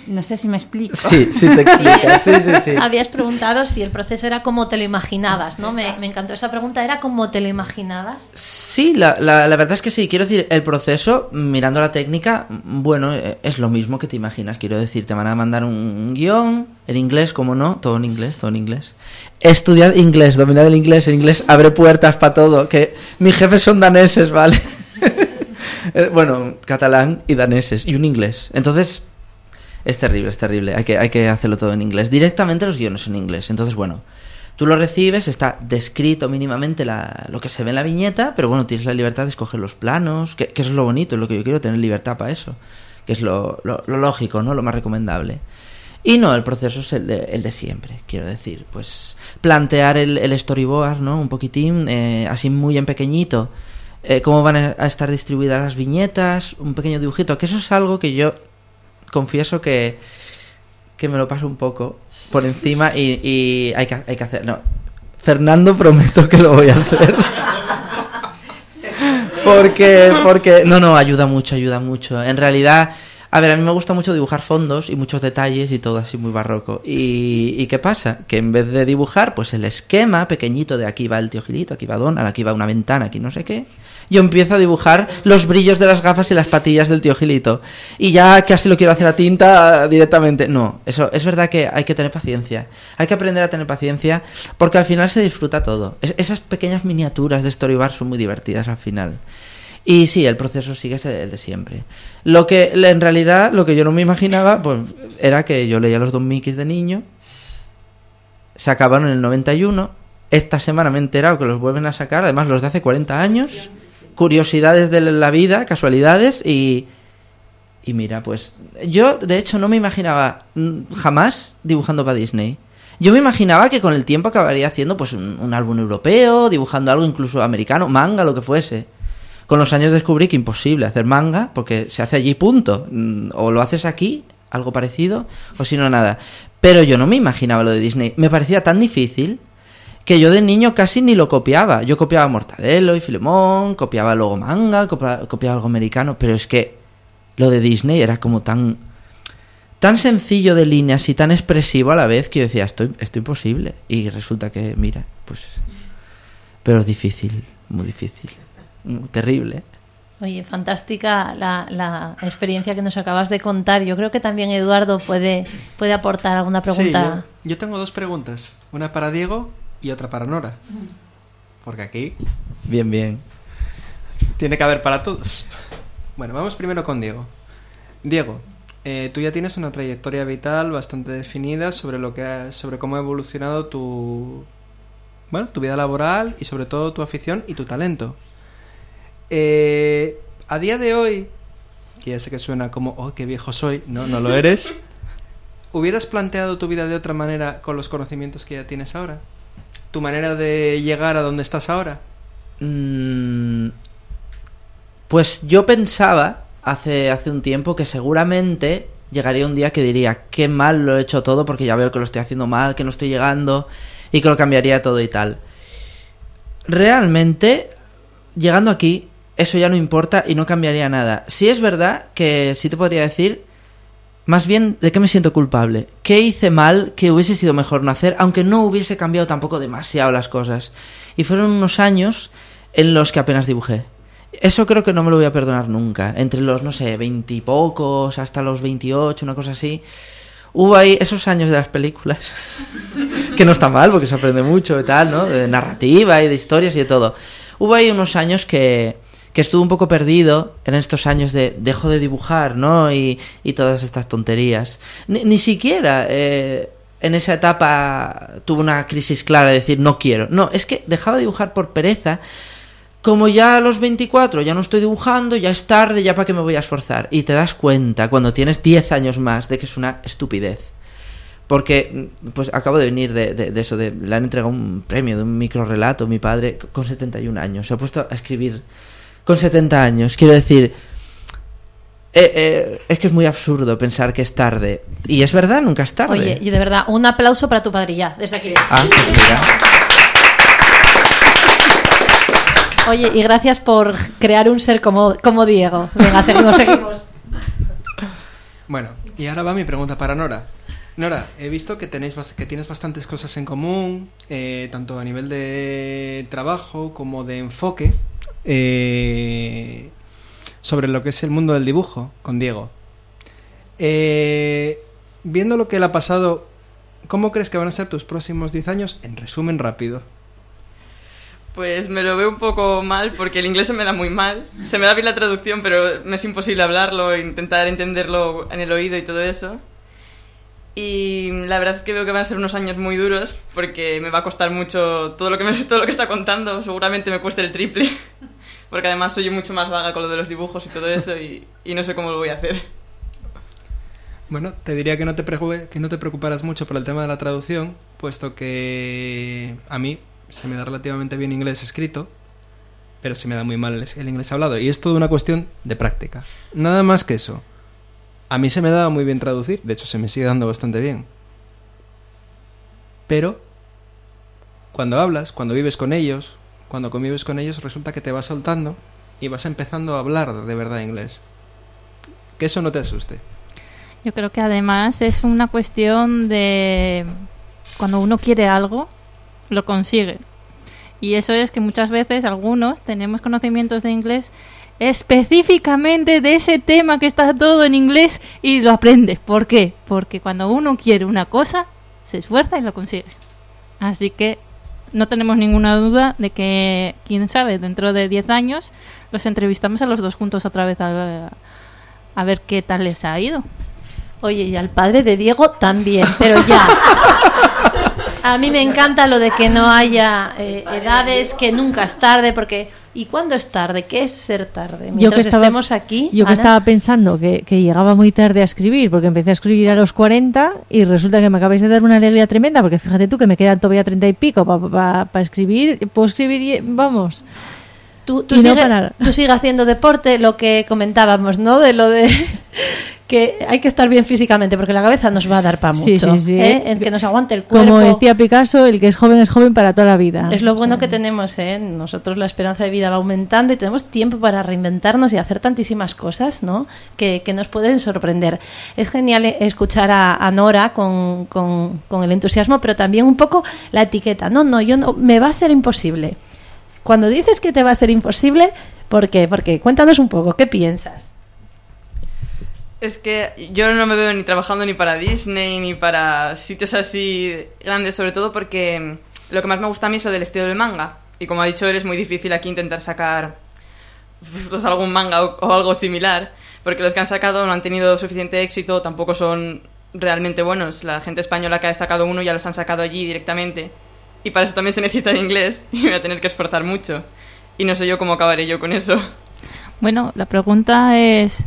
No sé si me explico. Sí, sí te explicas. Sí, sí, sí. Habías preguntado si el proceso era como te lo imaginabas, ¿no? Me, me, encantó esa pregunta. ¿Era como te lo imaginabas? Sí, la, la, la, verdad es que sí. Quiero decir, el proceso, mirando la técnica, bueno, eh, es lo mismo que te imaginas. Quiero decir, te van a mandar un guion, en inglés, como no, todo en inglés, todo en inglés. Estudiar inglés, dominar el inglés, el inglés abre puertas para todo. Que mis jefes son daneses, ¿vale? Bueno, catalán y daneses, y un inglés. Entonces, es terrible, es terrible. Hay que, hay que hacerlo todo en inglés. Directamente los guiones en inglés. Entonces, bueno, tú lo recibes, está descrito mínimamente la, lo que se ve en la viñeta, pero bueno, tienes la libertad de escoger los planos, que, que eso es lo bonito, es lo que yo quiero, tener libertad para eso. Que es lo, lo, lo lógico, ¿no? Lo más recomendable. Y no, el proceso es el de, el de siempre, quiero decir. Pues plantear el, el storyboard, ¿no? Un poquitín, eh, así muy en pequeñito. Eh, cómo van a estar distribuidas las viñetas, un pequeño dibujito, que eso es algo que yo confieso que, que me lo paso un poco por encima y, hay, que, hay que hacer. No, Fernando prometo que lo voy a hacer. porque, porque, no, no, ayuda mucho, ayuda mucho. En realidad, a ver, a mí me gusta mucho dibujar fondos y muchos detalles y todo así muy barroco. ¿Y, y qué pasa? Que en vez de dibujar, pues el esquema pequeñito de aquí va el tío Gilito, aquí va Don, aquí va una ventana, aquí no sé qué yo empiezo a dibujar los brillos de las gafas y las patillas del tío Gilito. Y ya casi lo quiero hacer a tinta directamente. No, eso es verdad que hay que tener paciencia. Hay que aprender a tener paciencia porque al final se disfruta todo. Es, esas pequeñas miniaturas de Storybar son muy divertidas al final. Y sí, el proceso sigue el de siempre. Lo que en realidad, lo que yo no me imaginaba, pues era que yo leía los dos Mickeys de niño, se acabaron en el 91, esta semana me he enterado que los vuelven a sacar, además los de hace 40 años curiosidades de la vida, casualidades y... Y mira, pues yo de hecho no me imaginaba jamás dibujando para Disney. Yo me imaginaba que con el tiempo acabaría haciendo pues un, un, álbum europeo, dibujando algo incluso americano, manga, lo que fuese. Con los años descubrí que imposible hacer manga porque se hace allí punto. O lo haces aquí, algo parecido, o si no nada. Pero yo no me imaginaba lo de Disney. Me parecía tan difícil que yo de niño casi ni lo copiaba. Yo copiaba Mortadelo y Filemón, copiaba luego manga, copiaba, copiaba, algo americano, pero es que lo de Disney era como tan tan sencillo de líneas y tan expresivo a la vez que yo decía, esto, esto imposible. Y resulta que, mira, pues... Pero es difícil, muy difícil, muy terrible. Oye, fantástica la, la, experiencia que nos acabas de contar. Yo creo que también Eduardo puede, puede aportar alguna pregunta. Sí, yo, yo tengo dos preguntas. Una para Diego y otra para Nora. Porque aquí. Bien, bien. Tiene que haber para todos. Bueno, vamos primero con Diego. Diego, eh, tú ya tienes una trayectoria vital bastante definida sobre lo que ha, sobre cómo ha evolucionado tu bueno, tu vida laboral y sobre todo tu afición y tu talento. Eh, a día de hoy, que ya sé que suena como, oh, qué viejo soy, no, no lo eres. ¿Hubieras planteado tu vida de otra manera con los conocimientos que ya tienes ahora? Tu manera de llegar a donde estás ahora? Mm, pues yo pensaba hace, hace un tiempo que seguramente llegaría un día que diría qué mal lo he hecho todo porque ya veo que lo estoy haciendo mal, que no estoy llegando y que lo cambiaría todo y tal. Realmente, llegando aquí, eso ya no importa y no cambiaría nada. Sí es verdad que sí te podría decir más bien, ¿de qué me siento culpable? ¿Qué hice mal que hubiese sido mejor no hacer, aunque no hubiese cambiado tampoco demasiado las cosas? Y fueron unos años en los que apenas dibujé. Eso creo que no me lo voy a perdonar nunca. Entre los, no sé, veintipocos hasta los veintiocho, una cosa así. Hubo ahí esos años de las películas, que no está mal porque se aprende mucho y tal, ¿no? De narrativa y de historias y de todo. Hubo ahí unos años que, que estuvo un poco perdido en estos años de dejo de dibujar, ¿no? Y, y todas estas tonterías. Ni, ni siquiera eh, en esa etapa tuvo una crisis clara de decir no quiero. No, es que dejaba de dibujar por pereza. Como ya a los 24 ya no estoy dibujando, ya es tarde, ya para qué me voy a esforzar. Y te das cuenta cuando tienes 10 años más de que es una estupidez. Porque pues acabo de venir de, de- de eso, de, le han entregado un premio de un microrelato, mi padre, con 71 años. Se ha puesto a escribir con 70 años. Quiero decir, eh, eh, es que es muy absurdo pensar que es tarde. Y es verdad, nunca es tarde. Oye, y de verdad, un aplauso para tu padre ya, desde aquí. Ah, mira. Oye, y gracias por crear un ser como, como Diego. Venga, seguimos, seguimos. Bueno, y ahora va mi pregunta para Nora. Nora, he visto que, tenéis, que tienes bastantes cosas en común, eh, tanto a nivel de trabajo como de enfoque, eh, sobre lo que es el mundo del dibujo con Diego. Eh, viendo lo que le ha pasado, ¿cómo crees que van a ser tus próximos 10 años? En resumen rápido. Pues me lo veo un poco mal porque el inglés se me da muy mal. Se me da bien la traducción, pero me es imposible hablarlo intentar entenderlo en el oído y todo eso. Y la verdad es que veo que van a ser unos años muy duros porque me va a costar mucho todo lo que, me, está contando. Seguramente me cueste el triple. Porque además soy mucho más vaga con lo de los dibujos y todo eso y, no sé cómo lo voy a hacer. Bueno, te diría que no te, que no te preocuparas mucho por el tema de la traducción, puesto que a mí se me da relativamente bien inglés escrito, pero se me da muy mal el inglés hablado. Y es toda una cuestión de práctica. Nada más que eso. A mí se me daba muy bien traducir, de hecho se me sigue dando bastante bien. Pero cuando hablas, cuando vives con ellos, cuando convives con ellos, resulta que te vas soltando y vas empezando a hablar de verdad inglés. Que eso no te asuste. Yo creo que además es una cuestión de cuando uno quiere algo, lo consigue. Y eso es que muchas veces algunos tenemos conocimientos de inglés específicamente de ese tema que está todo en inglés y lo aprendes. ¿Por qué? Porque cuando uno quiere una cosa, se esfuerza y lo consigue. Así que no tenemos ninguna duda de que, quién sabe, dentro de 10 años los entrevistamos a los dos juntos otra vez a, a ver qué tal les ha ido. Oye, y al padre de Diego también, pero ya. A mí me encanta lo de que no haya eh, edades, que nunca es tarde, porque ¿y cuándo es tarde? ¿Qué es ser tarde? Mientras estemos aquí. Yo que estaba pensando que, que llegaba muy tarde a escribir, porque empecé a escribir a los 40 y resulta que me acabáis de dar una alegría tremenda, porque fíjate tú que me quedan todavía 30 y pico para escribir. Puedo escribir, y- vamos. Tú, tú no sigue haciendo deporte, lo que comentábamos, ¿no? De lo de que hay que estar bien físicamente, porque la cabeza nos va a dar para Sí, mucho. sí, sí. ¿eh? En que nos aguante el cuerpo. Como decía Picasso, el que es joven es joven para toda la vida. Es lo bueno O sea, que tenemos, ¿eh? Nosotros la esperanza de vida va aumentando y tenemos tiempo para reinventarnos y hacer tantísimas cosas, ¿no? Que, que nos pueden sorprender. Es genial eh, escuchar a, a Nora con, con- con el entusiasmo, pero también un poco la etiqueta. No, no, yo no, me va a ser imposible. Cuando dices que te va a ser imposible, ¿por qué? Porque cuéntanos un poco, ¿qué piensas? Es que yo no me veo ni trabajando ni para Disney ni para sitios así grandes, sobre todo porque lo que más me gusta a mí es lo del estilo del manga. Y como ha dicho él, es muy difícil aquí intentar sacar pues, algún manga o, algo similar, porque los que han sacado no han tenido suficiente éxito, tampoco son realmente buenos. La gente española que ha sacado uno ya los han sacado allí directamente. Y para eso también se necesita inglés y voy a tener que esforzar mucho. Y no sé yo cómo acabaré yo con eso. Bueno, la pregunta es,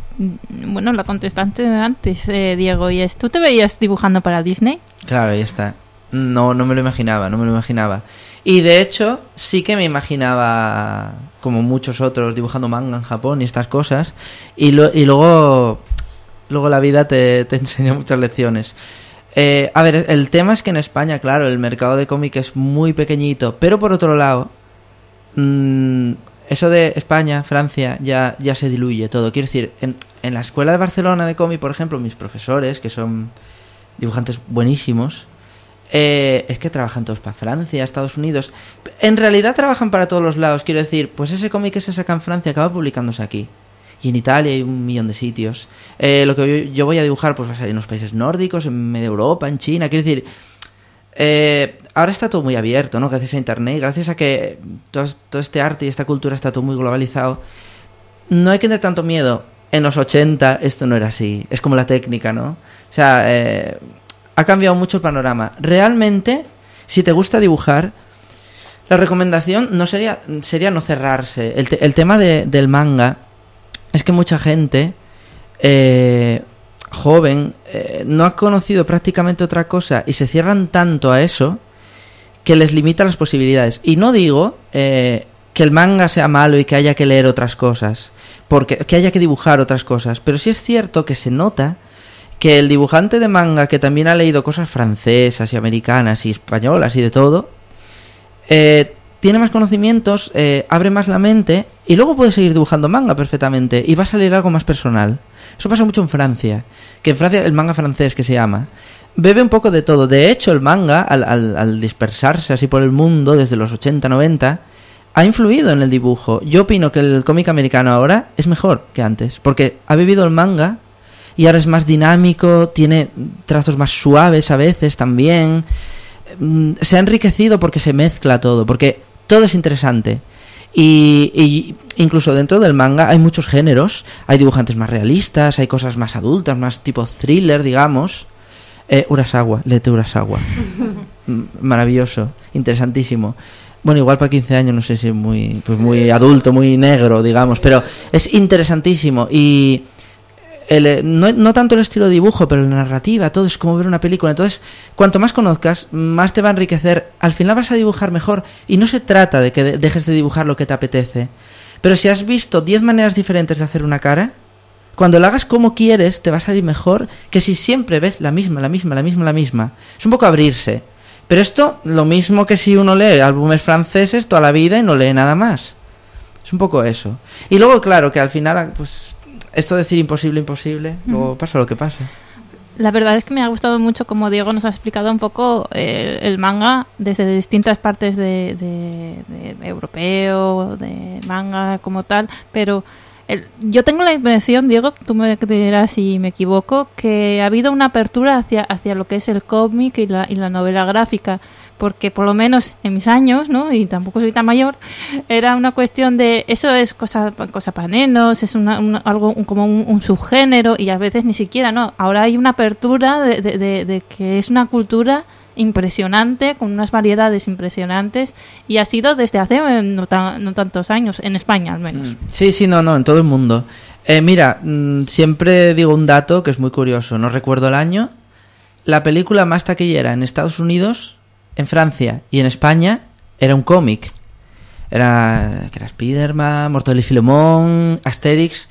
bueno, la contestante de antes, eh, Diego, y es, ¿tú te veías dibujando para Disney? Claro, ya está. No, no me lo imaginaba, no me lo imaginaba. Y de hecho, sí que me imaginaba, como muchos otros, dibujando manga en Japón y estas cosas. Y, lo- y luego, luego la vida te, te enseña muchas lecciones. Eh, a ver, el tema es que en España, claro, el mercado de cómic es muy pequeñito. Pero por otro lado, mm, eso de España, Francia, ya, ya se diluye todo. Quiero decir, en, la escuela de Barcelona de cómic, por ejemplo, mis profesores, que son dibujantes buenísimos, eh, es que trabajan todos para Francia, Estados Unidos. En realidad trabajan para todos los lados. Quiero decir, pues ese cómic que se saca en Francia acaba publicándose aquí. Y en Italia hay un millón de sitios. Eh, lo que yo, yo voy a dibujar pues va a salir en los países nórdicos, en media Europa, en China. Quiero decir, eh, ahora está todo muy abierto, ¿no? Gracias a Internet, gracias a que todo, este arte y esta cultura está todo muy globalizado. No hay que tener tanto miedo. En los 80 esto no era así. Es como la técnica, ¿no? O sea, eh, ha cambiado mucho el panorama. Realmente, si te gusta dibujar, la recomendación no sería, sería no cerrarse. El, te- el tema de- del manga es que mucha gente eh, joven eh, no ha conocido prácticamente otra cosa y se cierran tanto a eso que les limita las posibilidades. Y no digo eh, que el manga sea malo y que haya que leer otras cosas, porque que haya que dibujar otras cosas, pero sí es cierto que se nota que el dibujante de manga que también ha leído cosas francesas y americanas y españolas y de todo, eh, tiene más conocimientos, eh, abre más la mente y luego puede seguir dibujando manga perfectamente y va a salir algo más personal. Eso pasa mucho en Francia, que en Francia el manga francés que se llama, bebe un poco de todo. De hecho, el manga, al, al, al dispersarse así por el mundo desde los 80, 90, ha influido en el dibujo. Yo opino que el cómic americano ahora es mejor que antes, porque ha vivido el manga y ahora es más dinámico, tiene trazos más suaves a veces también. Mm, Se ha enriquecido porque se mezcla todo, porque todo es interesante. Y, y incluso dentro del manga hay muchos géneros, hay dibujantes más realistas, hay cosas más adultas, más tipo thriller, digamos. Eh, Urasawa, léete Urasawa. Maravilloso, interesantísimo. Bueno, igual para 15 años no sé si es muy, pues muy adulto, muy negro, digamos, pero es interesantísimo y el, eh, no, no tanto el estilo de dibujo, pero la narrativa, todo es como ver una película. Entonces, cuanto más conozcas, más te va a enriquecer. Al final vas a dibujar mejor y no se trata de que de- dejes de dibujar lo que te apetece. Pero si has visto 10 maneras diferentes de hacer una cara, cuando la hagas como quieres, te va a salir mejor que si siempre ves la misma, la misma, la misma, la misma. Es un poco abrirse. Pero esto, lo mismo que si uno lee álbumes franceses toda la vida y no lee nada más. Es un poco eso. Y luego, claro, que al final, pues, esto de decir imposible, imposible, luego pasa lo que pasa. La verdad es que me ha gustado mucho como Diego nos ha explicado un poco eh, el manga desde distintas partes de, de- de- de europeo, de manga como tal, pero yo tengo la impresión, Diego, tú me dirás si me equivoco, que ha habido una apertura hacia, hacia lo que es el cómic y la, y la novela gráfica, porque por lo menos en mis años, ¿no? y tampoco soy tan mayor, era una cuestión de eso es cosa, cosa para nenos, es una, algo como un, un subgénero y a veces ni siquiera, ¿no? Ahora hay una apertura de- de que es una cultura impresionante, con unas variedades impresionantes y ha sido desde hace eh, no, tan- no tantos años, en España al menos. Sí, sí, no, no, en todo el mundo. Eh, mira, mm, siempre digo un dato que es muy curioso, no recuerdo el año. La película más taquillera en Estados Unidos, en Francia y en España era un cómic. Era, era Spider-Man, Mortadelo y Filemón, Asterix.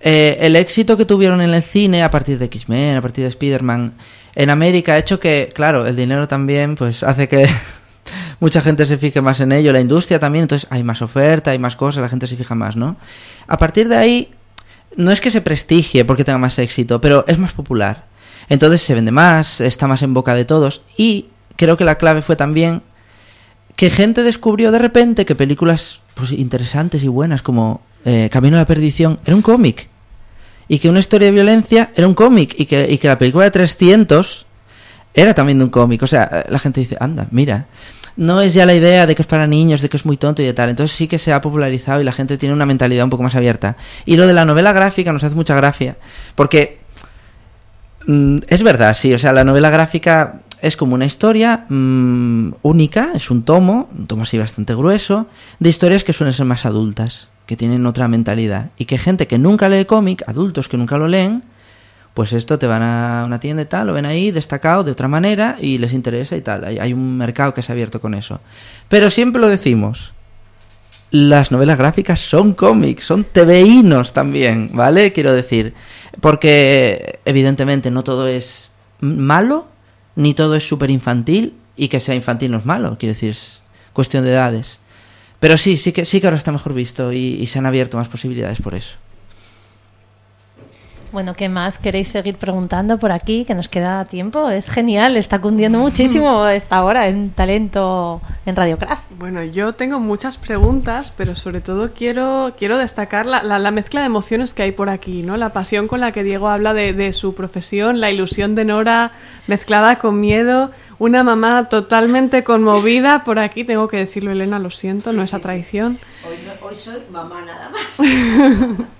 Eh, el éxito que tuvieron en el cine a partir de X-Men, a partir de Spider-Man, en América ha hecho que, claro, el dinero también pues hace que mucha gente se fije más en ello, la industria también, entonces hay más oferta, hay más cosas, la gente se fija más, ¿no? A partir de ahí, no es que se prestigie porque tenga más éxito, pero es más popular. Entonces se vende más, está más en boca de todos y creo que la clave fue también que gente descubrió de repente que películas pues, interesantes y buenas como eh, Camino a la Perdición era un cómic y que una historia de violencia era un cómic y que, y que la película de 300 era también de un cómic. O sea, la gente dice, anda, mira, no es ya la idea de que es para niños, de que es muy tonto y de tal. Entonces sí que se ha popularizado y la gente tiene una mentalidad un poco más abierta. Y lo de la novela gráfica nos hace mucha gracia, porque mm, es verdad, sí, o sea, la novela gráfica es como una historia mm, única, es un tomo, un tomo así bastante grueso, de historias que suelen ser más adultas, que tienen otra mentalidad. Y que gente que nunca lee cómic, adultos que nunca lo leen, pues esto te van a una tienda y tal, lo ven ahí destacado de otra manera y les interesa y tal. Hay, hay un mercado que se ha abierto con eso. Pero siempre lo decimos. Las novelas gráficas son cómics, son TVInos también, ¿vale? Quiero decir, porque evidentemente no todo es malo, ni todo es súper infantil, y que sea infantil no es malo, quiero decir, es cuestión de edades. Pero sí, sí que, sí que ahora está mejor visto y, y se han abierto más posibilidades por eso. Bueno, ¿qué más queréis seguir preguntando por aquí? Que nos queda tiempo. Es genial, está cundiendo muchísimo esta hora en talento en Radio Crash. Bueno, yo tengo muchas preguntas, pero sobre todo quiero, quiero destacar la, la- la mezcla de emociones que hay por aquí, ¿no? La pasión con la que Diego habla de, de su profesión, la ilusión de Nora mezclada con miedo, una mamá totalmente conmovida por aquí, tengo que decirlo, Elena, lo siento, no es a traición. Hoy, soy mamá nada más.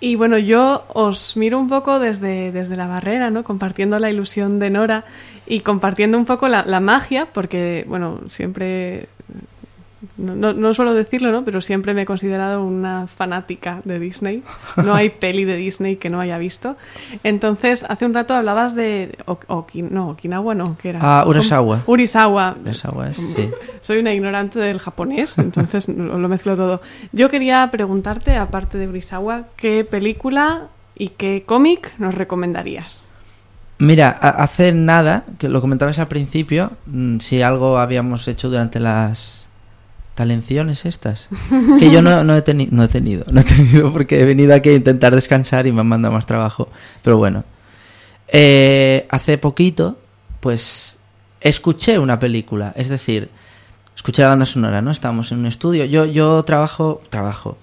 Y bueno, yo os miro un poco desde, desde la barrera, ¿no? Compartiendo la ilusión de Nora y compartiendo un poco la, la magia, porque, bueno, siempre no, no, no suelo decirlo, ¿no? Pero siempre me he considerado una fanática de Disney. No hay peli de Disney que no haya visto. Entonces, hace un rato hablabas de... O- no, Okinawa no, que era... Ah, Urasawa. Urisawa. Urasawa sí. Soy una ignorante del japonés, entonces lo, lo mezclo todo. Yo quería preguntarte, aparte de Urisawa, ¿qué película y qué cómic nos recomendarías? Mira, hace nada, que lo comentabas al principio, mm, si algo habíamos hecho durante las talenciones estas, que yo no, no he, teni- no he tenido, no he tenido porque he venido aquí a intentar descansar y me han mandado más trabajo, pero bueno. Eh, hace poquito, pues, escuché una película, es decir, escuché la banda sonora, ¿no? Estábamos en un estudio, yo, yo trabajo, trabajo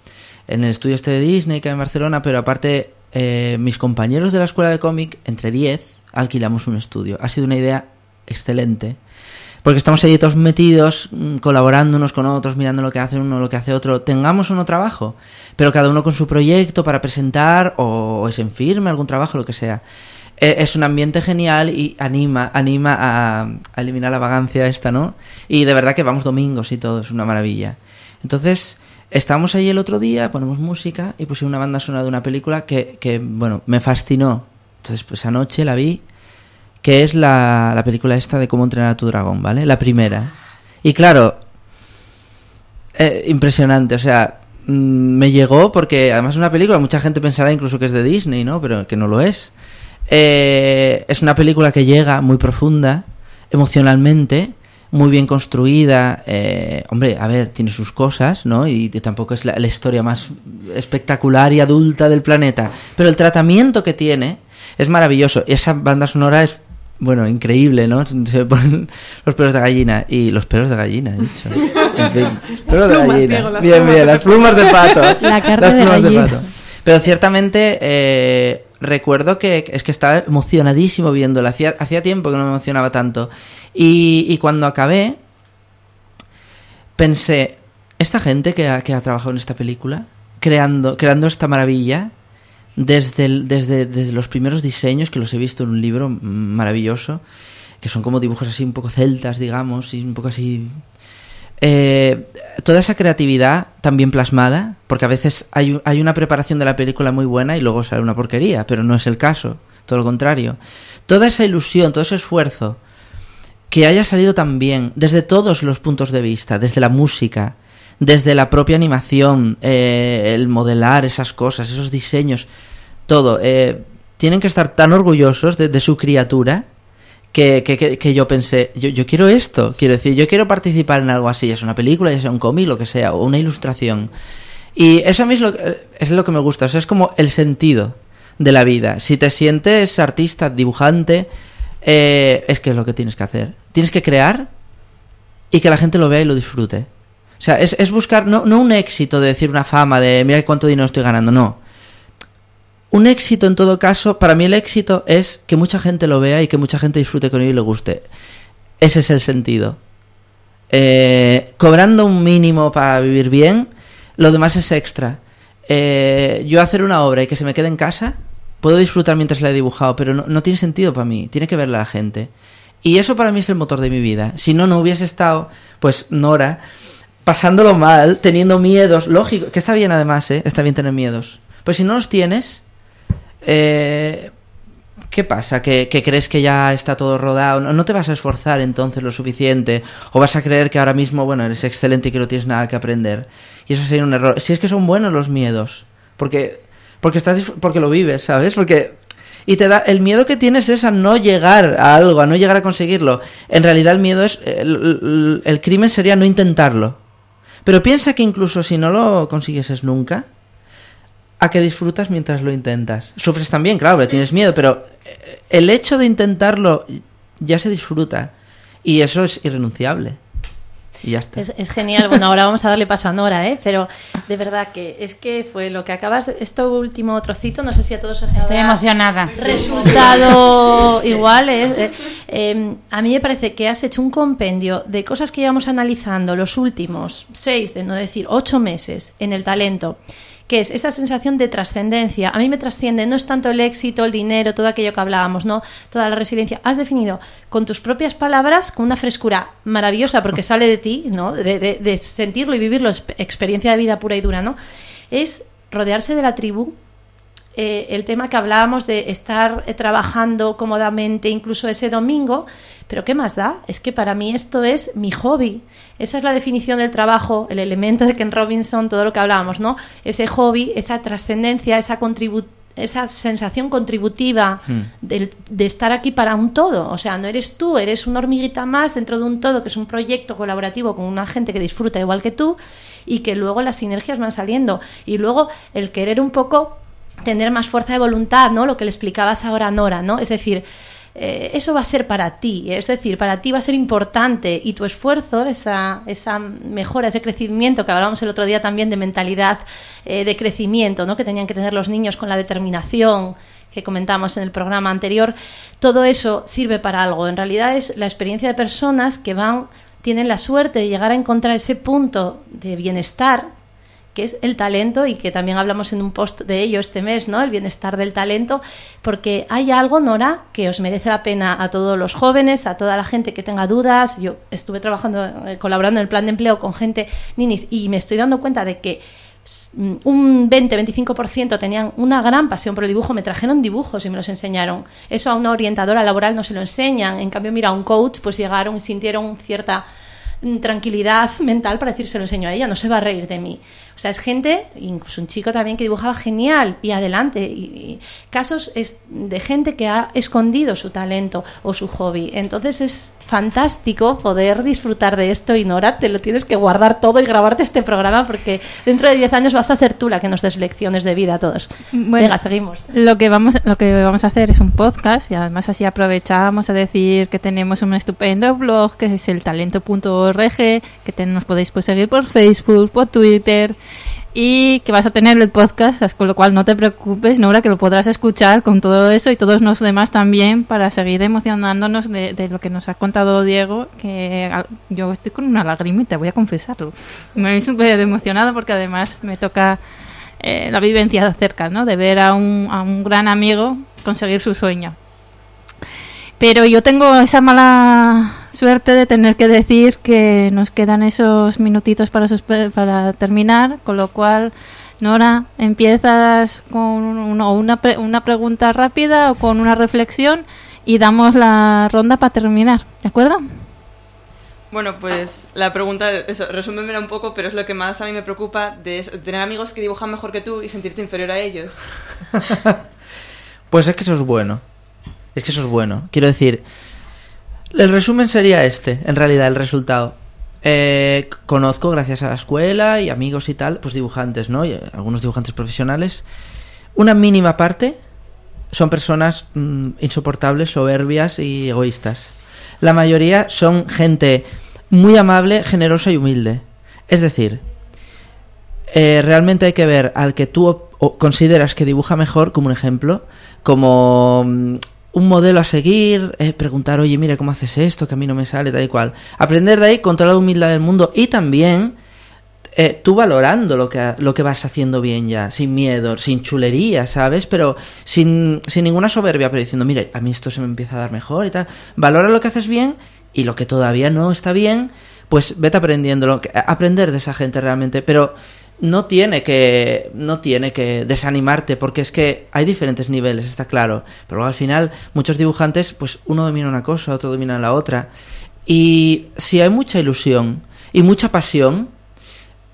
en el estudio este de Disney que hay en Barcelona, pero aparte eh, mis compañeros de la escuela de cómic, entre 10, alquilamos un estudio. Ha sido una idea excelente. Porque estamos ahí todos metidos, mm, colaborando unos con otros, mirando lo que hace uno, lo que hace otro. Tengamos uno trabajo, pero cada uno con su proyecto para presentar o, es en firme, algún trabajo, lo que sea. Eh, es un ambiente genial y anima, anima a, a eliminar la vagancia esta, ¿no? Y de verdad que vamos domingos y todo, es una maravilla. Entonces, estábamos ahí el otro día, ponemos música y puse una banda sonora de una película que, que bueno, me fascinó. Entonces, pues anoche la vi, que es la, la película esta de cómo entrenar a tu dragón, ¿vale? La primera. Y claro, eh, impresionante, o sea, mm, me llegó porque además es una película, mucha gente pensará incluso que es de Disney, ¿no? Pero que no lo es. Eh, es una película que llega muy profunda, emocionalmente, muy bien construida. eh, hombre, a ver, tiene sus cosas, ¿no? Y, tampoco es la, la historia más espectacular y adulta del planeta. Pero el tratamiento que tiene es maravilloso. Y esa banda sonora es, bueno, increíble, ¿no? Se me ponen los pelos de gallina. Y los pelos de gallina, he dicho. En fin, pelos de plumas, gallina. Diego, las bien, plumas bien, de las plumas de pato. La carne Las de plumas gallina. pato. Pero ciertamente eh, recuerdo que es que estaba emocionadísimo viéndola. Hacía, hacía tiempo que no me emocionaba tanto. Y, y cuando acabé, pensé, esta gente que ha, que ha trabajado en esta película, creando, creando esta maravilla, desde, el- desde, desde los primeros diseños, que los he visto en un libro maravilloso, que son como dibujos así un poco celtas, digamos, y un poco así eh, toda esa creatividad también plasmada, porque a veces hay, hay una preparación de la película muy buena y luego sale una porquería, pero no es el caso, todo lo contrario. Toda esa ilusión, todo ese esfuerzo, que haya salido tan bien, desde todos los puntos de vista, desde la música, desde la propia animación, eh, el modelar esas cosas, esos diseños, todo, eh, tienen que estar tan orgullosos de, de su criatura que, que, que- yo pensé, yo, yo quiero esto, quiero decir, yo quiero participar en algo así, ya sea una película, ya sea un cómic, lo que sea, o una ilustración. Y eso a mí es lo, es lo que me gusta, o sea, es como el sentido de la vida. Si te sientes artista, dibujante, eh, es que es lo que tienes que hacer. Tienes que crear y que la gente lo vea y lo disfrute. O sea, es, es buscar no, no un éxito de decir una fama, de mira cuánto dinero estoy ganando, no. Un éxito en todo caso, para mí el éxito es que mucha gente lo vea y que mucha gente disfrute con ello y le guste. Ese es el sentido. Eh, cobrando un mínimo para vivir bien, lo demás es extra. Eh, yo hacer una obra y que se me quede en casa, puedo disfrutar mientras la he dibujado, pero no, no tiene sentido para mí, tiene que verla la gente. Y eso para mí es el motor de mi vida. Si no, no hubiese estado, pues, Nora, pasándolo mal, teniendo miedos, lógico, que está bien además, ¿eh? Está bien tener miedos. Pues si no los tienes, eh, ¿qué pasa? ¿Que, crees que ya está todo rodado? No, te vas a esforzar entonces lo suficiente. O vas a creer que ahora mismo, bueno, eres excelente y que no tienes nada que aprender. Y eso sería un error. Si es que son buenos los miedos. Porque, porque, estás, porque lo vives, ¿sabes? Porque... Y te da, el miedo que tienes es a no llegar a algo, a no llegar a conseguirlo. En realidad el miedo es, el- el crimen sería no intentarlo. Pero piensa que incluso si no lo consiguieses nunca, a que disfrutas mientras lo intentas. Sufres también, claro, porque tienes miedo, pero eh, el hecho de intentarlo ya se disfruta. Y eso es irrenunciable. Y ya está. Es, es genial. Bueno, ahora vamos a darle paso a Nora, ¿eh? Pero de verdad que es que fue lo que acabas de... Esto último trocito, no sé si a todos os Estoy emocionada. resultado igual. ¿eh? Eh, eh, a mí me parece que has hecho un compendio de cosas que llevamos analizando los últimos seis, de no decir ocho meses en el talento, que es esa sensación de trascendencia. A mí me trasciende, no es tanto el éxito, el dinero, todo aquello que hablábamos, ¿no? Toda la resiliencia. Has definido con tus propias palabras, con una frescura maravillosa, porque sale de ti, ¿no? De, sentirlo y vivirlo, experiencia de vida pura y dura, ¿no? Es rodearse de la tribu, eh, el tema que hablábamos de estar eh, trabajando cómodamente incluso ese domingo, pero ¿qué más da? Es que para mí esto es mi hobby. Esa es la definición del trabajo, el elemento de Ken Robinson, todo lo que hablábamos, ¿no? Ese hobby, esa trascendencia, esa contribu- esa sensación contributiva del- de estar aquí para un todo. O sea, no eres tú, eres una hormiguita más dentro de un todo, que es un proyecto colaborativo con una gente que disfruta igual que tú y que luego las sinergias van saliendo. Y luego el querer un poco tener más fuerza de voluntad, ¿no? Lo que le explicabas ahora a Nora, ¿no? Es decir, eh, eso va a ser para ti, es decir, para ti va a ser importante y tu esfuerzo, esa, esa mejora, ese crecimiento que hablábamos el otro día también de mentalidad eh, de crecimiento, ¿no? Que tenían que tener los niños con la determinación que comentamos en el programa anterior, todo eso sirve para algo. En realidad es la experiencia de personas que van, tienen la suerte de llegar a encontrar ese punto de bienestar que es el talento y que también hablamos en un post de ello este mes, ¿no? El bienestar del talento, porque hay algo, Nora, que os merece la pena a todos los jóvenes, a toda la gente que tenga dudas. Yo estuve trabajando, eh, colaborando en el plan de empleo con gente ninis y me estoy dando cuenta de que mm, un 20-25% tenían una gran pasión por el dibujo, me trajeron dibujos y me los enseñaron. Eso a una orientadora laboral no se lo enseñan. En cambio, mira, a un coach pues llegaron y sintieron cierta mm, tranquilidad mental para decir se lo enseño a ella, no se va a reír de mí. O sea, es gente, incluso un chico también que dibujaba genial y adelante. Y, y casos es de gente que ha escondido su talento o su hobby. Entonces es fantástico poder disfrutar de esto y Nora, te lo tienes que guardar todo y grabarte este programa porque dentro de 10 años vas a ser tú la que nos des lecciones de vida a todos. Bueno, Venga, seguimos. Lo que vamos, lo que vamos a hacer es un podcast y además así aprovechamos a decir que tenemos un estupendo blog que es el talento.org, que nos podéis pues, seguir por Facebook, por Twitter y que vas a tener el podcast, con lo cual no te preocupes, Nora, que lo podrás escuchar con todo eso y todos los demás también para seguir emocionándonos de, lo que nos ha contado Diego, que yo estoy con una lagrimita, voy a confesarlo. Me he súper emocionado porque además me toca eh, la vivencia de cerca, ¿no? De ver a un, a un gran amigo conseguir su sueño. Pero yo tengo esa mala suerte de tener que decir que nos quedan esos minutitos para, suspe- para terminar, con lo cual, Nora, empiezas con un- o una, pre- una pregunta rápida o con una reflexión y damos la ronda para terminar, ¿de acuerdo? Bueno, pues la pregunta, eso, resúmemela un poco, pero es lo que más a mí me preocupa de eso, tener amigos que dibujan mejor que tú y sentirte inferior a ellos. Pues es que eso es bueno. Es que eso es bueno. Quiero decir, el resumen sería este, en realidad, el resultado. Eh, conozco, gracias a la escuela y amigos y tal, pues dibujantes, ¿no? Y, eh, algunos dibujantes profesionales. Una mínima parte son personas mm, insoportables, soberbias y egoístas. La mayoría son gente muy amable, generosa y humilde. Es decir, eh, realmente hay que ver al que tú consideras que dibuja mejor como un ejemplo, como mm, un modelo a seguir, eh, preguntar, oye, mira cómo haces esto, que a mí no me sale, tal y cual. Aprender de ahí con toda la humildad del mundo y también eh, tú valorando lo que, lo que vas haciendo bien ya, sin miedo, sin chulería, ¿sabes? Pero sin, sin ninguna soberbia, pero diciendo, mira, a mí esto se me empieza a dar mejor y tal. Valora lo que haces bien y lo que todavía no está bien, pues vete aprendiéndolo. Aprender de esa gente realmente, pero no tiene que no tiene que desanimarte porque es que hay diferentes niveles está claro pero al final muchos dibujantes pues uno domina una cosa otro domina la otra y si hay mucha ilusión y mucha pasión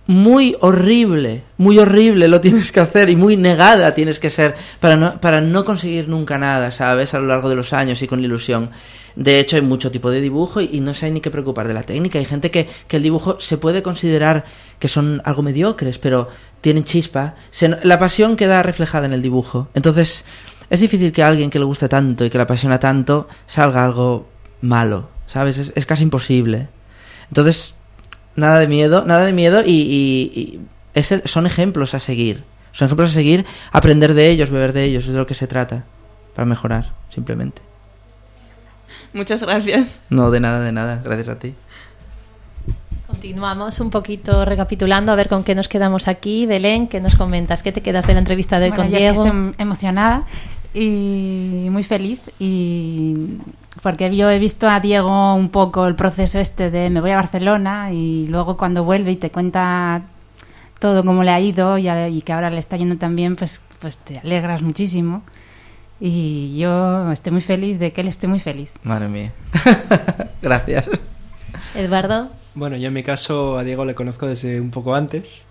muy horrible, muy horrible lo tienes que hacer y muy negada tienes que ser para no, para no conseguir nunca nada, ¿sabes? A lo largo de los años y con ilusión. De hecho, hay mucho tipo de dibujo y, no se hay ni que preocupar de la técnica. Hay gente que, que el dibujo se puede considerar que son algo mediocres, pero tienen chispa. La pasión queda reflejada en el dibujo. Entonces, es difícil que a alguien que le guste tanto y que le apasiona tanto salga algo malo, ¿sabes? Es, es casi imposible. Entonces, nada de miedo, nada de miedo y, y- y es el- son ejemplos a seguir. Son ejemplos a seguir, aprender de ellos, beber de ellos, es de lo que se trata. Para mejorar, simplemente. Muchas gracias. No, de nada, de nada. Gracias a ti. Continuamos un poquito recapitulando a ver con qué nos quedamos aquí. Belén, ¿qué nos comentas? ¿Qué te quedas de la entrevista de hoy Bueno, con yo es que Diego? estoy emocionada y muy feliz y porque yo he visto a Diego un poco el proceso este de me voy a Barcelona y luego cuando vuelve y te cuenta todo cómo le ha ido y, a- y que ahora le está yendo tan bien, pues, pues te alegras muchísimo. Y yo estoy muy feliz de que él esté muy feliz. Madre mía. Gracias. Eduardo. Bueno, yo en mi caso a Diego le conozco desde un poco antes.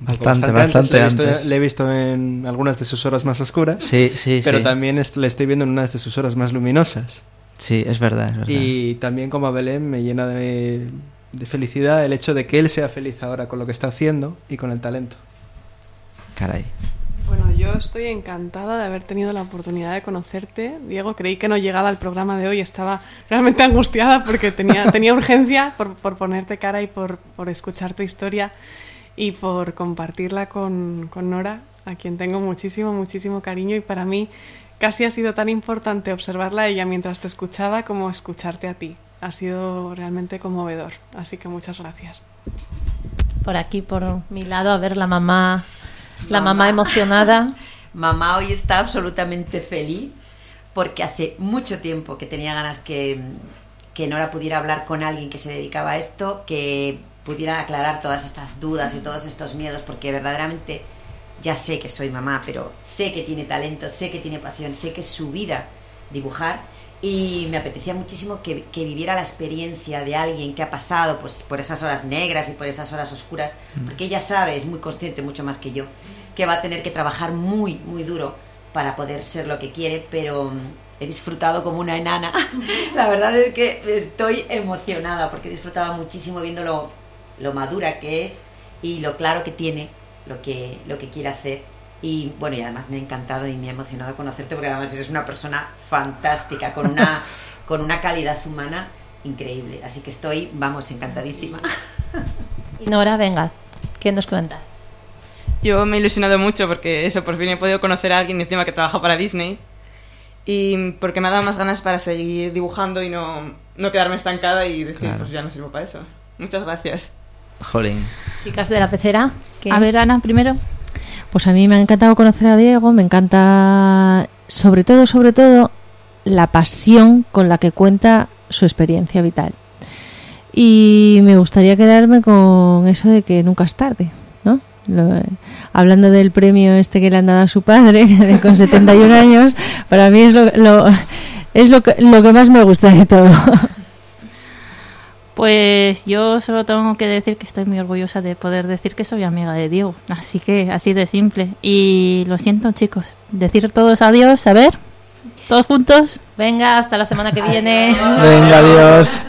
Un poco Bastante, bastante Le he, visto, antes. le he visto en algunas de sus horas más oscuras. Sí, sí, Pero sí. también est- le estoy viendo en unas de sus horas más luminosas. Sí, es verdad, es verdad. Y también como a Belén me llena de, de felicidad el hecho de que él sea feliz ahora con lo que está haciendo y con el talento. Caray. Yo estoy encantada de haber tenido la oportunidad de conocerte. Diego, creí que no llegaba al programa de hoy, estaba realmente angustiada porque tenía, tenía urgencia por, por ponerte cara y por, por escuchar tu historia y por compartirla con, con Nora, a quien tengo muchísimo, muchísimo cariño y para mí casi ha sido tan importante observarla a ella mientras te escuchaba como escucharte a ti. Ha sido realmente conmovedor, así que muchas gracias. Por aquí, por mi lado, a ver la mamá, la Mamá. mamá emocionada. Mamá hoy está absolutamente feliz porque hace mucho tiempo que tenía ganas que, que Nora pudiera hablar con alguien que se dedicaba a esto, que pudiera aclarar todas estas dudas y todos estos miedos, porque verdaderamente ya sé que soy mamá, pero sé que tiene talento, sé que tiene pasión, sé que es su vida dibujar y me apetecía muchísimo que, que viviera la experiencia de alguien que ha pasado pues, por esas horas negras y por esas horas oscuras, porque ella sabe, es muy consciente, mucho más que yo, que va a tener que trabajar muy, muy duro para poder ser lo que quiere, pero mm, he disfrutado como una enana. La verdad es que estoy emocionada porque disfrutaba muchísimo viendo lo, lo madura que es y lo claro que tiene lo que, lo que quiere hacer. Y bueno, y además me ha encantado y me ha emocionado conocerte porque además eres una persona fantástica, con una, con una calidad humana increíble. Así que estoy, vamos, encantadísima. Y Nora, venga, ¿qué nos cuentas? Yo me he ilusionado mucho porque eso, por fin he podido conocer a alguien encima que trabaja para Disney. Y porque me ha dado más ganas para seguir dibujando y no, no quedarme estancada y decir, Claro. pues ya no sirvo para eso. Muchas gracias. Jolín. Chicas de la pecera. ¿qué? A ver, Ana, primero. Pues a mí me ha encantado conocer a Diego, me encanta sobre todo, sobre todo, la pasión con la que cuenta su experiencia vital. Y me gustaría quedarme con eso de que nunca es tarde, ¿no? Hablando del premio este que le han dado a su padre, con 71 años, para mí es lo, lo- es lo que, lo que más me gusta de todo. Pues yo solo tengo que decir que estoy muy orgullosa de poder decir que soy amiga de Diego. Así que así de simple. Y lo siento, chicos. Decir todos adiós, a ver. Todos juntos. Venga, hasta la semana que viene. Venga, adiós.